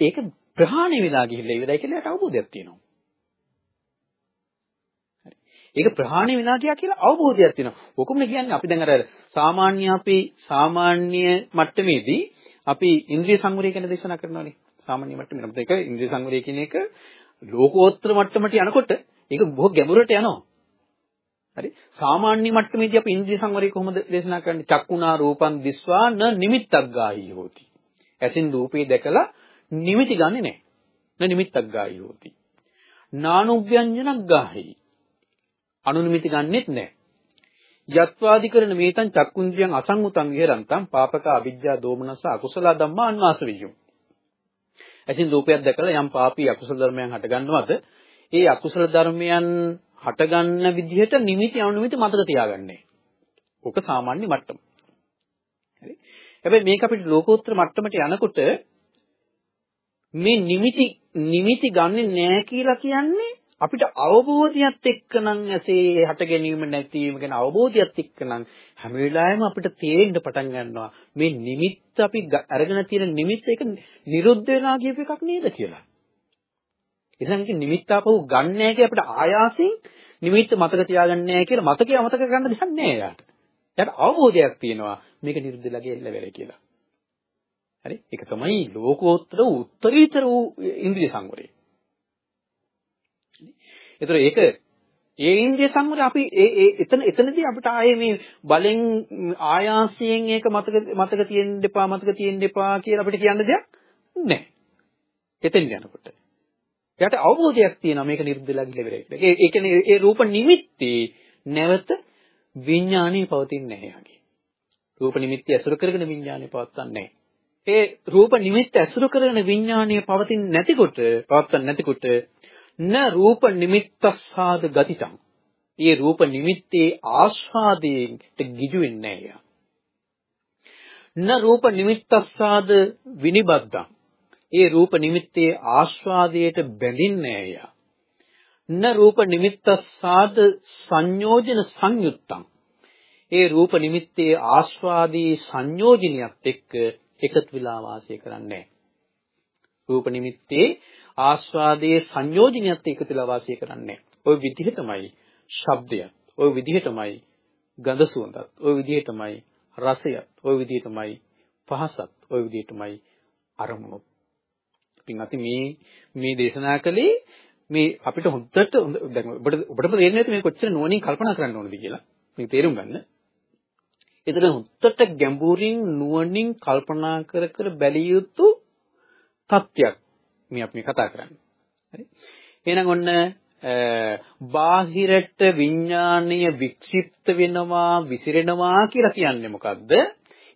ඒක ප්‍රහාණය වෙලා ගිහිල්ලා ඉවරයි කියලා යට අවබෝධයක් තියෙනවා. ඒක ප්‍රහාණය වෙලා ගියා කියලා අවබෝධයක් තියෙනවා. ඔකම කියන්නේ අපි දැන් අර සාමාන්‍ය අපි සාමාන්‍ය මට්ටමේදී අපි ඉන්ද්‍රිය සංවරය ගැන දේශනා කරනවානේ. සාමාන්‍ය මට්ටමේ. නමුත් ඒක ඉන්ද්‍රිය සංවරය කියන එක ලෝකෝත්තර මට්ටමට යනකොට ඒක බොහෝ ගැඹුරට යනවා. හරි සාමාන්‍ය මට්ටමේදී අපි ඉන්ද්‍රිය සංවරය කොහොමද දේශනා කරන්නේ චක්කුණා රූපං දිස්වා න නිමිත්තක් ගාහී හෝති ඇසින් රූපේ දැකලා නිමිති ගන්නෙ නැහැ න නිමිත්තක් ගාහී හෝති නානුව්‍යංජනක් ගාහී අනුනිමිති ගන්නෙත් නැහැ යත්වාදි කරන මේතන් චක්කුන්ද්‍රියන් අසංගුතං විහෙරන්තං පාපක අවිජ්ජා දෝමනස අකුසල ධම්මා අන්වාස විජ්ජු ඇසින් රූපයක් දැකලා යම් පාපී අකුසල ධර්මයන් හට ගන්නවද ඒ අකුසල ධර්මයන් හටගන්න විදිහට නිමිති අනුනිමිති මතක තියාගන්නේ. ඕක සාමාන්‍ය මට්ටම. හරි. හැබැයි මේක අපිට ලෝකෝත්තර මට්ටමට යනකොට මේ නිමිති නිමිති ගන්නෙ නෑ කියලා කියන්නේ අපිට අවබෝධයත් එක්කනම් ඇසේ හට ගැනීම නැතිවීම ගැන අවබෝධයත් එක්කනම් හැම වෙලාවෙම අපිට තේරෙන්න පටන් ගන්නවා මේ නිමිත්ත අපි අරගෙන තියෙන නිමිත්ත එක නිරුද්ධ වෙලා ගියප එකක් නේද කියලා. එහෙනම් ඒක නිමිත්ත ආපහු ගන්න නැහැ කියලා අපිට ආයාසෙන් නිමිත්ත මතක තියාගන්න නැහැ කියලා මතකය මතක ගන්න දෙයක් නැහැ එයාට. එයාට අවබෝධයක් තියෙනවා මේක නිරුද්ධලා ගියල්ල වෙලයි කියලා. හරි? ඒක තමයි ලෝකෝත්තර උත්තරීතර වූ ඉන්ද්‍රිය සංවරය. ඒතර ඒක ඒ ඉන්ද්‍රිය සංවරය අපි ඒ ඒ එතන එතනදී අපිට ආයේ මේ බලෙන් ආයාසයෙන් ඒක මතක මතක තියෙන්න එපා මතක තියෙන්න එපා කියලා අපිට කියන්න දෙයක් නැහැ. එතෙන් යනකොට. එයාට අවබෝධයක් තියෙනවා මේක නිරුද්ධලා ගිහලා ඉවරයි කියලා. ඒ කියන්නේ ඒ රූප නිමිති නැවත විඥාණය පවතින්නේ නැහැ යාගේ. රූප නිමිති ඇසුරු කරගෙන විඥාණය පවත්වන්නේ නැහැ. ඒ රූප නිමිත්ත ඇසුරු කරගෙන විඥාණය පවතින්නේ නැතිකොට පවත්වන්නේ නැතිකොට න රූප නිමිත්තස්සාද ගතිතං. ඒ රූප නිමිත්තේ ආස්වාදයට ගිජු වෙන්නේ නැහැ න රූප නිමිත්තස්සාද විනිබද්දං. ඒ රූප නිමිත්තේ ආස්වාදයට බැඳින්නේ ය. න රූප නිමිත්තස්සාද සංයෝජන සංයුත්තං. ඒ රූප නිමිත්තේ ආස්වාදී සංයෝජනියත් එක්ක එකතු වෙලා වාසය කරන්නේ රූප නිමිත්තේ ආස්වාදයේ සංයෝජනියත් එක්ක වෙලා වාසය කරන්නේ ওই විදිහටමයි ශබ්දයත් ওই විදිහටමයි ගඳ සුවඳත් ওই විදිහටමයි රසයත් ওই විදිහටමයි පහසත් ওই විදිහටමයි අරමුණුත් පින්වත්නි මේ මේ දේශනා කළේ මේ අපිට හොඳට දැන් ඔබට ඔබටම තේරෙන්නේ නැති මේ කොච්චර නුවණින් කල්පනා කරන්න ඕනද කියලා මේක තේරුම් ගන්න. ඒතර හොඳට ගැඹුරින් නුවණින් කල්පනා කර කර බැලිය යුතු තත්ත්වයක් මේ අපි කතා කරන්නේ. හරි. එහෙනම් ඔන්න බාහිරට විඥානීය වික්ෂිප්ත වෙනවා විසිරෙනවා කියලා කියන්නේ මොකද්ද?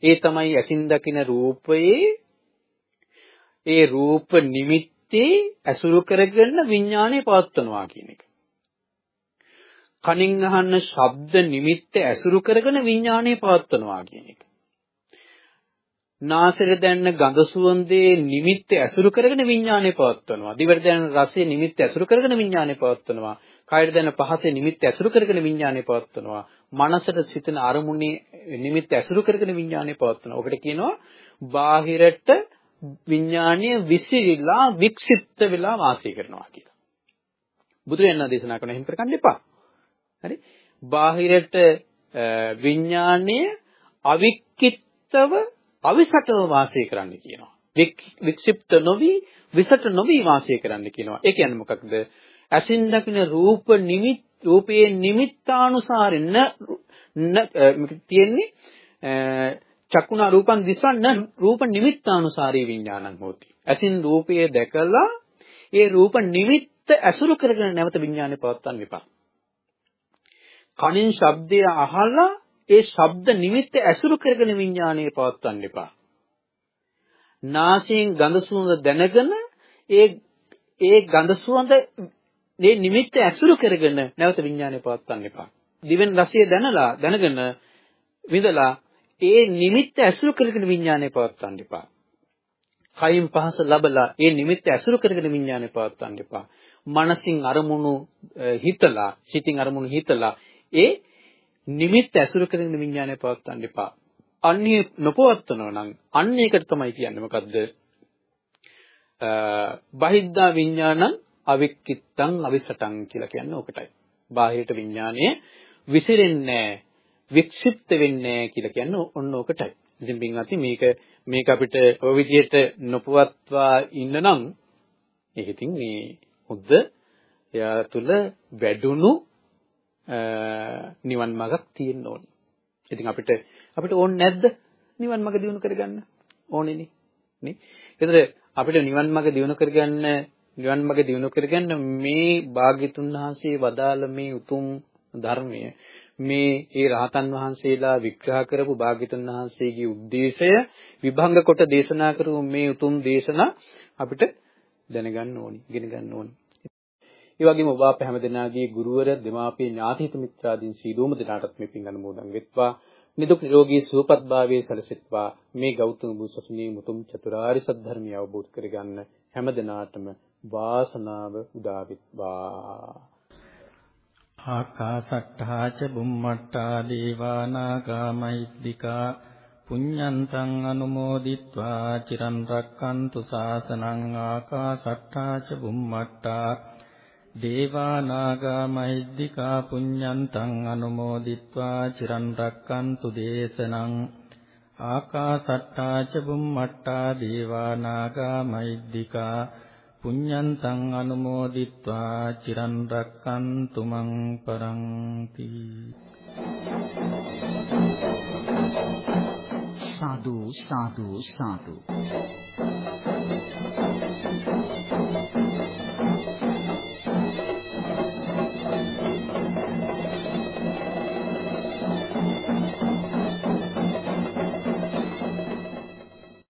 ඒ තමයි ඇසින් දකින රූපයේ ඒ රූප නිමිත්තේ ඇසුරු කරගෙන විඥානය පවත්වනවා කියන එක. කනින් අහන්න ශබ්ද නිමිත්ත ඇසුරු කරගෙන විඥානය පවත්වනවා කියන එක. නාසයට දැනෙන ගඳ සුවඳේ නිමිත්ත ඇසුරු කරගෙන විඥානය පවත්වනවා. දිවට දැනෙන රසයේ නිමිත්ත ඇසුරු කරගෙන විඥානය පවත්වනවා. කයට දැනෙන පහසේ නිමිත්ත ඇසුරු කරගෙන විඥානය පවත්වනවා. මනසට සිතන අරමුණේ නිමිත්ත ඇසුරු කරගෙන විඥානය පවත්වනවා. ඔකට කියනවා බාහිරට විඥානීය විසිරිලා වික්ෂිප්ත වෙලා වාසය කරනවා කියලා. බුදුරජාණන් දේශනා කරන එහෙම කරගන්න එපා. හරි? බාහිරට විඥානීය අවික්කිටව අවිසටව වාසය කරන්න කියනවා. වික්ෂිප්ත නොවි විසට නොවි වාසය කරන්න කියනවා. ඒ කියන්නේ මොකක්ද? ඇසින් දකින රූප නිමිත් රූපයේ නිමිත්තානුසාරෙන් න තියෙන්නේ චක්කුණා රූපං දිස්වන්න රූප නිමිත්තානුසාරී විඥානං හෝති. ඇසින් රූපය දැකලා ඒ රූප නිමිත්ත ඇසුරු කරගෙන නැවත විඥානය පවත්වන්න එපා. කනින් ශබ්දය අහලා ඒ ශබ්ද නිමිත්ත ඇසුරු කරගෙන විඥානය පවත්වන්න එපා. නාසයෙන් ගඳ සුවඳ දැනගෙන ඒ ඒ ගඳ සුවඳ මේ නිමිත්ත ඇසුරු කරගෙන නැවත විඥානය පවත්වන්න එපා. දිවෙන් රසය දැනලා දැනගෙන විඳලා ඒ නිමිත්ත ඇසුරු කරගෙන විඥානය පවත්වන්න එපා. කයින් පහස ලබලා ඒ නිමිත්ත ඇසුරු කරගෙන විඥානය පවත්වන්න එපා. මනසින් අරමුණු හිතලා, සිතින් අරමුණු හිතලා ඒ නිමිත්ත ඇසුරු කරගෙන විඥානය පවත්වන්න එපා. අන්නේ නොපවත්වනවා නම් අන්න ඒකට තමයි කියන්නේ මොකද්ද? බහිද්ධා විඥානං අවික්කිත්තං අවිසටං කියලා කියන්නේ ඕකටයි. බාහිරට විඥානය විසිරෙන්නේ වික්ෂිප්ත වෙන්නේ කියලා කියන්නේ ඔන්න ඕකටයි. ඉතින් පින්වත්නි මේක මේක අපිට ඔය විදිහට නොපවත්වා ඉන්න නම් ඒක ඉතින් මේ හොද්ද එයා තුල වැඩුණු නිවන් මාර්ගක් තියෙන්න ඕන. ඉතින් අපිට අපිට ඕනේ නැද්ද නිවන් මාර්ග දිනු කරගන්න? ඕනේනේ. නේ? ඒතර අපිට නිවන් මාර්ග දිනු කරගන්න නිවන් මාර්ග දිනු කරගන්න මේ භාග්‍යතුන් වහන්සේ වදාළ මේ උතුම් ධර්මය මේ ඒ රහතන් වහන්සේලා විග්‍රහ කරපු භාග්‍යතුන් වහන්සේගේ ಉದ್ದೇಶය විභංග කොට දේශනා කරපු මේ උතුම් දේශනා අපිට දැනගන්න ඕනි, ඉගෙන ගන්න ඕනි. ඒ වගේම ඔබ අප හැමදෙනාගේ ගුරුවර, දෙමාපිය, ඥාතිහිත මිත්‍රාදීන් සීලෝම දෙනාටත් මේ පින් අනුමෝදන් වෙත්වා. නිදුක් නිරෝගී සුවපත්භාවයේ සැලසෙත්වා. මේ ගෞතම බුදු සසුනේ මුතුම් චතුරාරි සත්‍ය අවබෝධ කරගන්න හැමදෙනාටම වාසනාව උදා වෙත්වා. ආකාසට්ඨා ච බුම්මට්ටා දේවා නාග මෛද්దికා පුඤ්ඤන්තං අනුමෝදිත්වා චිරන් රැක්කන්තු සාසනං ආකාසට්ඨා ච බුම්මට්ටා දේවානාගා මහිද්దికා පුඤ්ඤන්තං අනුමෝදිත්වා චිරන් රැක්කන්තු දේශනං ආකාසට්ටා ච බුම්මට්ටා දේවානාගා මහිද්దికා පුඤ්ඤන්තං අනුමෝදිත්වා චිරන් රැක්කන්තු මං පරන්ති. සාදු සාදු සාදු.